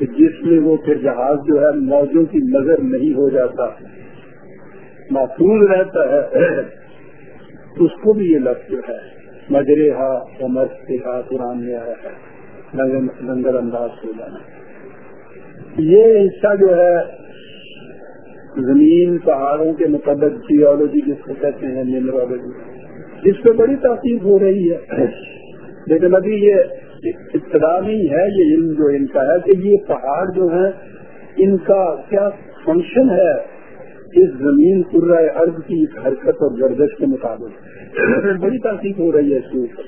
جس میں وہ پھر جہاز جو ہے موجوں کی نظر نہیں ہو جاتا، محفوظ رہتا ہے، اس کو بھی یہ لفظ جو ہے مجرے ہا عمر سے ہا قرآن میں آیا ہے، لنگر انداز ہو جانا۔ یہ حصہ جو ہے، زمین، پہاڑوں کے مقدس جیولوجی جس کو کہتے ہیں منرالوجی اس پہ بڑی تاثیر ہو رہی ہے۔ لیکن ابھی یہ ابتدا نہیں ہے یہ علم جو ان کا ہے کہ یہ پہاڑ جو ہیں، ان کا کیا فنکشن ہے؟ اس زمین پر ارض کی اس حرکت اور گردش کے مطابق۔ بڑی تاثیر ہو رہی ہے اس کے اوپر۔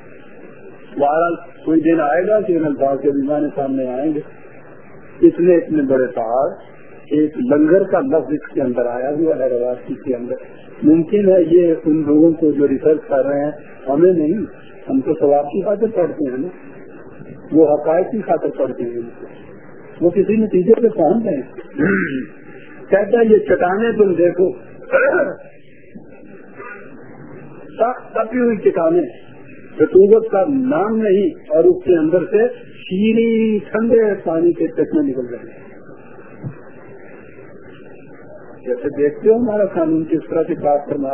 بہرحال کوئی دن آئے گا کہ ان الفاظ کے بیمانے سامنے آئیں گے۔ اتنے اتنے بڑے پہاڑ، ایک لنگر کا لفظ اس کے اندر آیا ہوا ہے کے اندر۔ ممکن ہے یہ ان لوگوں کو جو ریسرچ کر رہے ہیں، ہمیں نہیں، ہم تو ثواب کی خاطر پڑھتے ہیں نا۔ وہ حقائق کی خاطر پڑھتے ہیں۔ وہ کسی نتیجے پہ پہنچ گئے کہتا ہے، یہ چٹانے تم دیکھو۔ سخت تپی ہوئی چٹانے۔ رتوبت کا نام نہیں، اور اس کے اندر سے شیری ٹھنڈے پانی کے چشمے نکل رہے ہیں۔ جیسے دیکھتے ہو ہمارا قانون کس طرح سے بات کرنا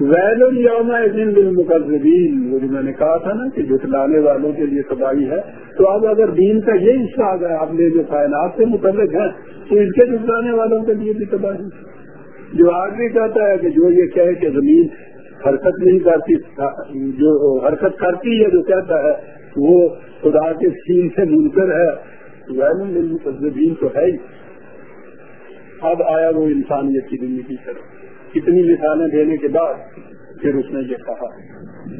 ویل الما دن دل وہ جو میں نے کہا تھا نا کہ جٹلانے والوں کے لیے تباہی ہے، تو اب اگر دین کا یہ حصہ آ گیا آپ نے جو کائنات سے متعلق ہے، تو ان کے جٹلانے والوں کے لیے بھی تباہی جو آج بھی کہتا ہے کہ جو یہ کہے کہ زمین حرکت نہیں کرتی، جو حرکت کرتی ہے، جو کہتا ہے وہ خدا کے سین سے منکر ہے۔ ویل المقدین تو ہے ہی۔ اب آیا وہ انسانیت کی دنیا کی طرف کتنی مثالیں دینے کے بعد پھر اس نے یہ کہا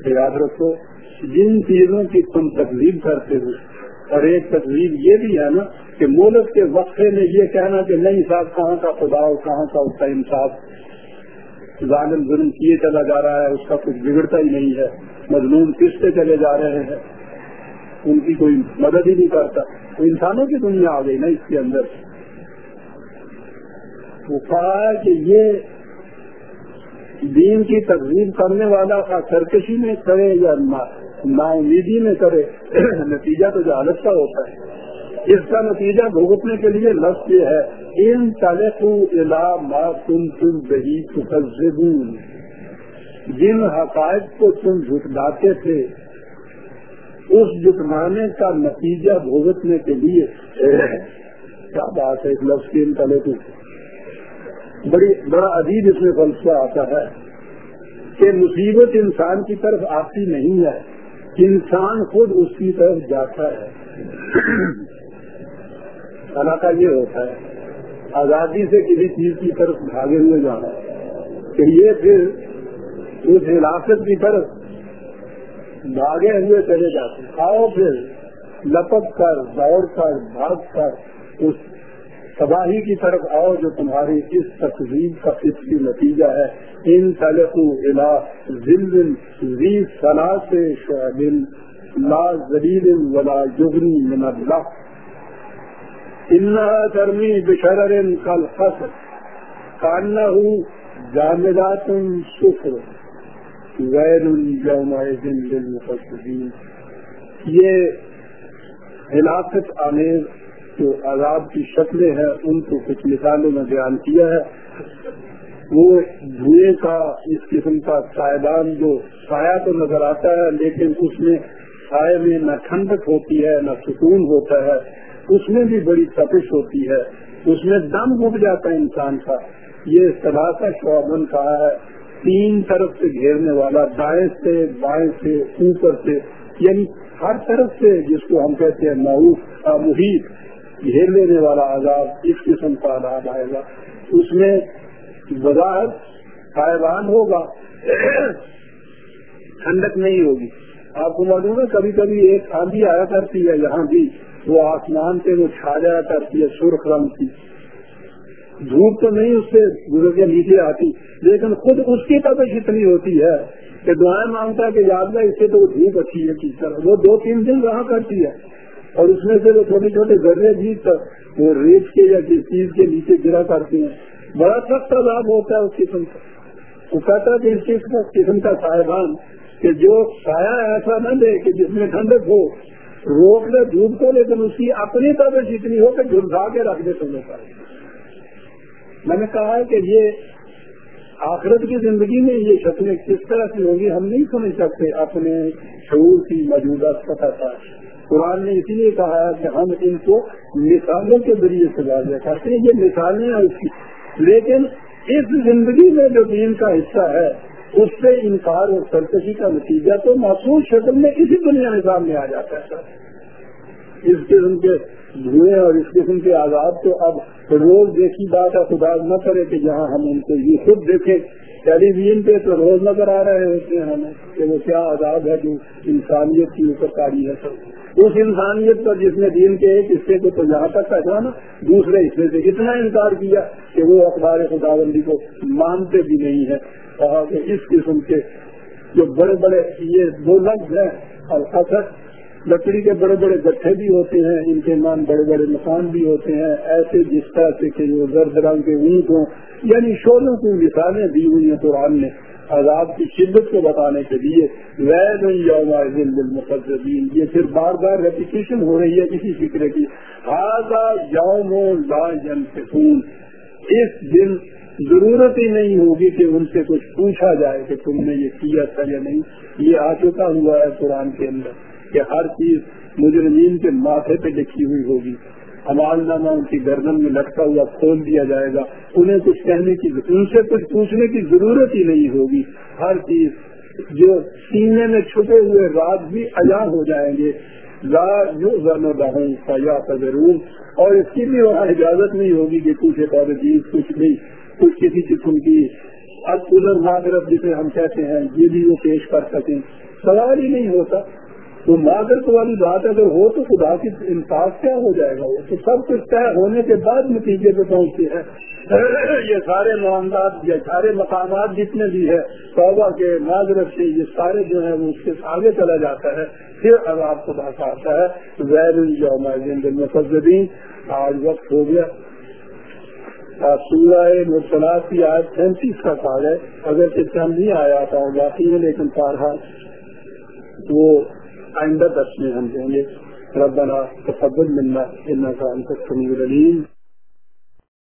کہ یاد رکھو، جن چیزوں کی تم تقریب کرتے ہو، اور ایک تقریب یہ بھی ہے نا کہ ملک کے وقفے میں یہ کہنا کہ نہیں صاحب، کہاں کا خدا اور کہاں کا اس کا انصاف؟ ظالم ظلم کیے چلا جا رہا ہے، اس کا کچھ بگڑتا ہی نہیں ہے۔ مظلوم کس سے چلے جا رہے ہیں؟ ان کی کوئی مدد ہی نہیں کرتا۔ تو انسانوں کی دنیا آ گئی نا اس کے اندر۔ وہ کہا کہ یہ دین کی تقسیم کرنے والا سرکشی میں کرے یا نا امیدی میں کرے، نتیجہ تو جہالت کا ہوتا ہے۔ اس کا نتیجہ بھگتنے کے لیے لفظ یہ ہے، ان ما تم تم بہی تفزبون جن حقائق کو تم جھٹلاتے تھے، اس جٹلانے کا نتیجہ بھگتنے کے لیے۔ کیا بات ہے اس لفظ کی ان تلے بڑی بڑا عجیب اس میں فلسفہ آتا ہے کہ مصیبت انسان کی طرف آتی نہیں ہے، انسان خود اس کی طرف جاتا ہے۔ کا یہ ہوتا ہے، آزادی سے کسی چیز کی طرف بھاگے ہوئے جانا کہ یہ پھر اس ہلاکت کی طرف بھاگے ہوئے چلے جاتے آؤ پھر لپک کر، دوڑ کر، بھاگ کر، اس تباہی کی طرف آؤ جو تمہاری اس تصویر کا اس کی نتیجہ ہے۔ ان تلقو الا زی صلاح سے شعبل لا زلیل ولا یغنی من اللہ۔ انها ترمی بشرر کل فصل کانہ جامدات شکر غیر الجومائز للمفسدین یہ ہلاکت آمیز جو عذاب کی شکلیں ہیں، ان کو کچھ مثالوں میں بیان کیا ہے۔ وہ دھوئے کا اس قسم کا سائبان جو سایہ تو نظر آتا ہے، لیکن اس میں سائے میں نہ ٹھنڈک ہوتی ہے، نہ سکون ہوتا ہے۔ اس میں بھی بڑی تپش ہوتی ہے۔ اس میں دم گھٹ جاتا ہے انسان کا۔ یہ سدا کا شعبن کہا ہے۔ تین طرف سے گھیرنے والا، دائیں سے، بائیں سے، اوپر سے یعنی ہر طرف سے جس کو ہم کہتے ہیں معروف محیط۔ گھیر لینے والا عذاب، اس قسم کا عذاب آئے گا۔ اس میں وضاحت طالبان ہوگا، ٹھنڈک نہیں ہوگی۔ آپ کو معلوم ہے کبھی کبھی ایک آندھی آیا کرتی ہے یہاں بھی، وہ آسمان سے وہ چھا جایا کرتی ہے سرخ رنگ کی۔ دھوپ تو نہیں اس سے گزر کے نیچے آتی، لیکن خود اس کی طبیعت اتنی ہوتی ہے کہ دعائیں مانگتا ہے کہ یاد ہے اس سے تو دھوپ اچھی ہے کس طرح وہ دو تین دن رہا کرتی ہے۔ اور اس میں سے وہ چھوٹے چھوٹے گرے بھی وہ ریت کے یا کس چیز کے نیچے گرا کرتے ہیں۔ بڑا سخت عذاب ہوتا ہے اس قسم کا۔ وہ کہتا ہے کہ اس قسم کا صاحبان کہ جو سایہ ایسا نہ دے کہ جس میں ٹھنڈک ہو، روک لے، دھوپ کو لیکن اس کی اپنی طرف جتنی ہو کہ جھلسا کے رکھ دے تمہیں پائے میں نے کہا ہے کہ یہ آخرت کی زندگی میں یہ شکلیں کس طرح کی ہوگی ہم نہیں سمجھ سکتے۔ اپنے شعور کی موجودہ سطح پر قرآن نے اس لیے کہا کہ ہم ان کو مثالوں کے ذریعے سے واضح کرتے ہیں، یہ مثالیں ہیں اس کی۔ لیکن اس زندگی میں جو دین کا حصہ ہے، اس سے انکار اور سرکشی کا نتیجہ تو محسوس شکل میں اسی دنیا میں سامنے آ جاتا ہے۔ اس قسم کے دھوئیں اور اس قسم کے آزاد تو اب روز دیکھی بات ہے، خدا نہ کرے کہ جہاں ہم ان کو یہ خود دیکھیں۔ ٹیلی ویژن پہ تو روز نظر آ رہے ہوتے ہیں ہمیں کہ وہ کیا آزاد ہے جو انسانیت کی اوپر کاری ہے۔ سب اس انسانیت پر جس نے دین کے ایک حصے کو تو یہاں تک پہچانا دوسرے حصے سے اتنا انکار کیا کہ وہ اخبار خدا بندی کو مانتے بھی نہیں ہے کہا کہ اس قسم کے جو بڑے بڑے یہ دو لفظ ہیں الفت لکڑی کے بڑے بڑے گٹھے بھی ہوتے ہیں، ان کے نام بڑے بڑے مکان بھی ہوتے ہیں، ایسے جس طرح سے کہ جو زرد رنگ کے اونٹ ہوں یعنی شوروں کی مثالیں دی ہوئی ہیں قرآن نے۔ عذاب کی شدت کو بتانے کے لیے وید یوم المقدین یہ پھر بار بار ریپیٹیشن ہو رہی ہے کسی فکر کی. ہاضا یوم لا ينفقون اس دن ضرورت ہی نہیں ہوگی کہ ان سے کچھ پوچھا جائے کہ تم نے یہ کیا تھا یا نہیں. یہ آ چکا ہوا ہے قرآن کے اندر کہ ہر چیز مجرمین کے ماتھے پہ لکھی ہوئی ہوگی. حمال نامہ ان کی گردن میں لٹکا ہوا کھول دیا جائے گا۔ انہیں کچھ کہنے کی ان سے کچھ پوچھنے کی ضرورت ہی نہیں ہوگی۔ ہر چیز جو سینے میں چھپے ہوئے رات بھی اجا ہو جائیں گے۔ یا ضرور اور اس کی بھی وہاں اجازت نہیں ہوگی کہ کچھ ایک کچھ نہیں کچھ کسی قسم کی اب ادھر معذرت جسے ہم کہتے ہیں، یہ بھی وہ پیش کر سکیں۔ سوال ہی نہیں ہوتا۔ تو معذرت والی بات اگر ہو تو خدا کی انصاف کیا ہو جائے گا؟ تو سب کچھ طے ہونے کے بعد نتیجے پہ پہنچتے ہیں یہ سارے معاملات، یہ سارے مقامات جتنے بھی ہے، توبہ کے، معذرت سے یہ سارے جو ہیں وہ اس کے آگے چلا جاتا ہے۔ پھر عذاب کو بات آتا ہے، غیر المفظین آج وقت ہو گیا۔ سورہ مرسلات کی آج سینتیس کا سال ہے۔ اگر کتنا نہیں آیا تھا، باقی ہے، لیکن فارحال وہ آئندہ درس میں ہم دیں گے ربنا تقبل منا انك انت السميع العليم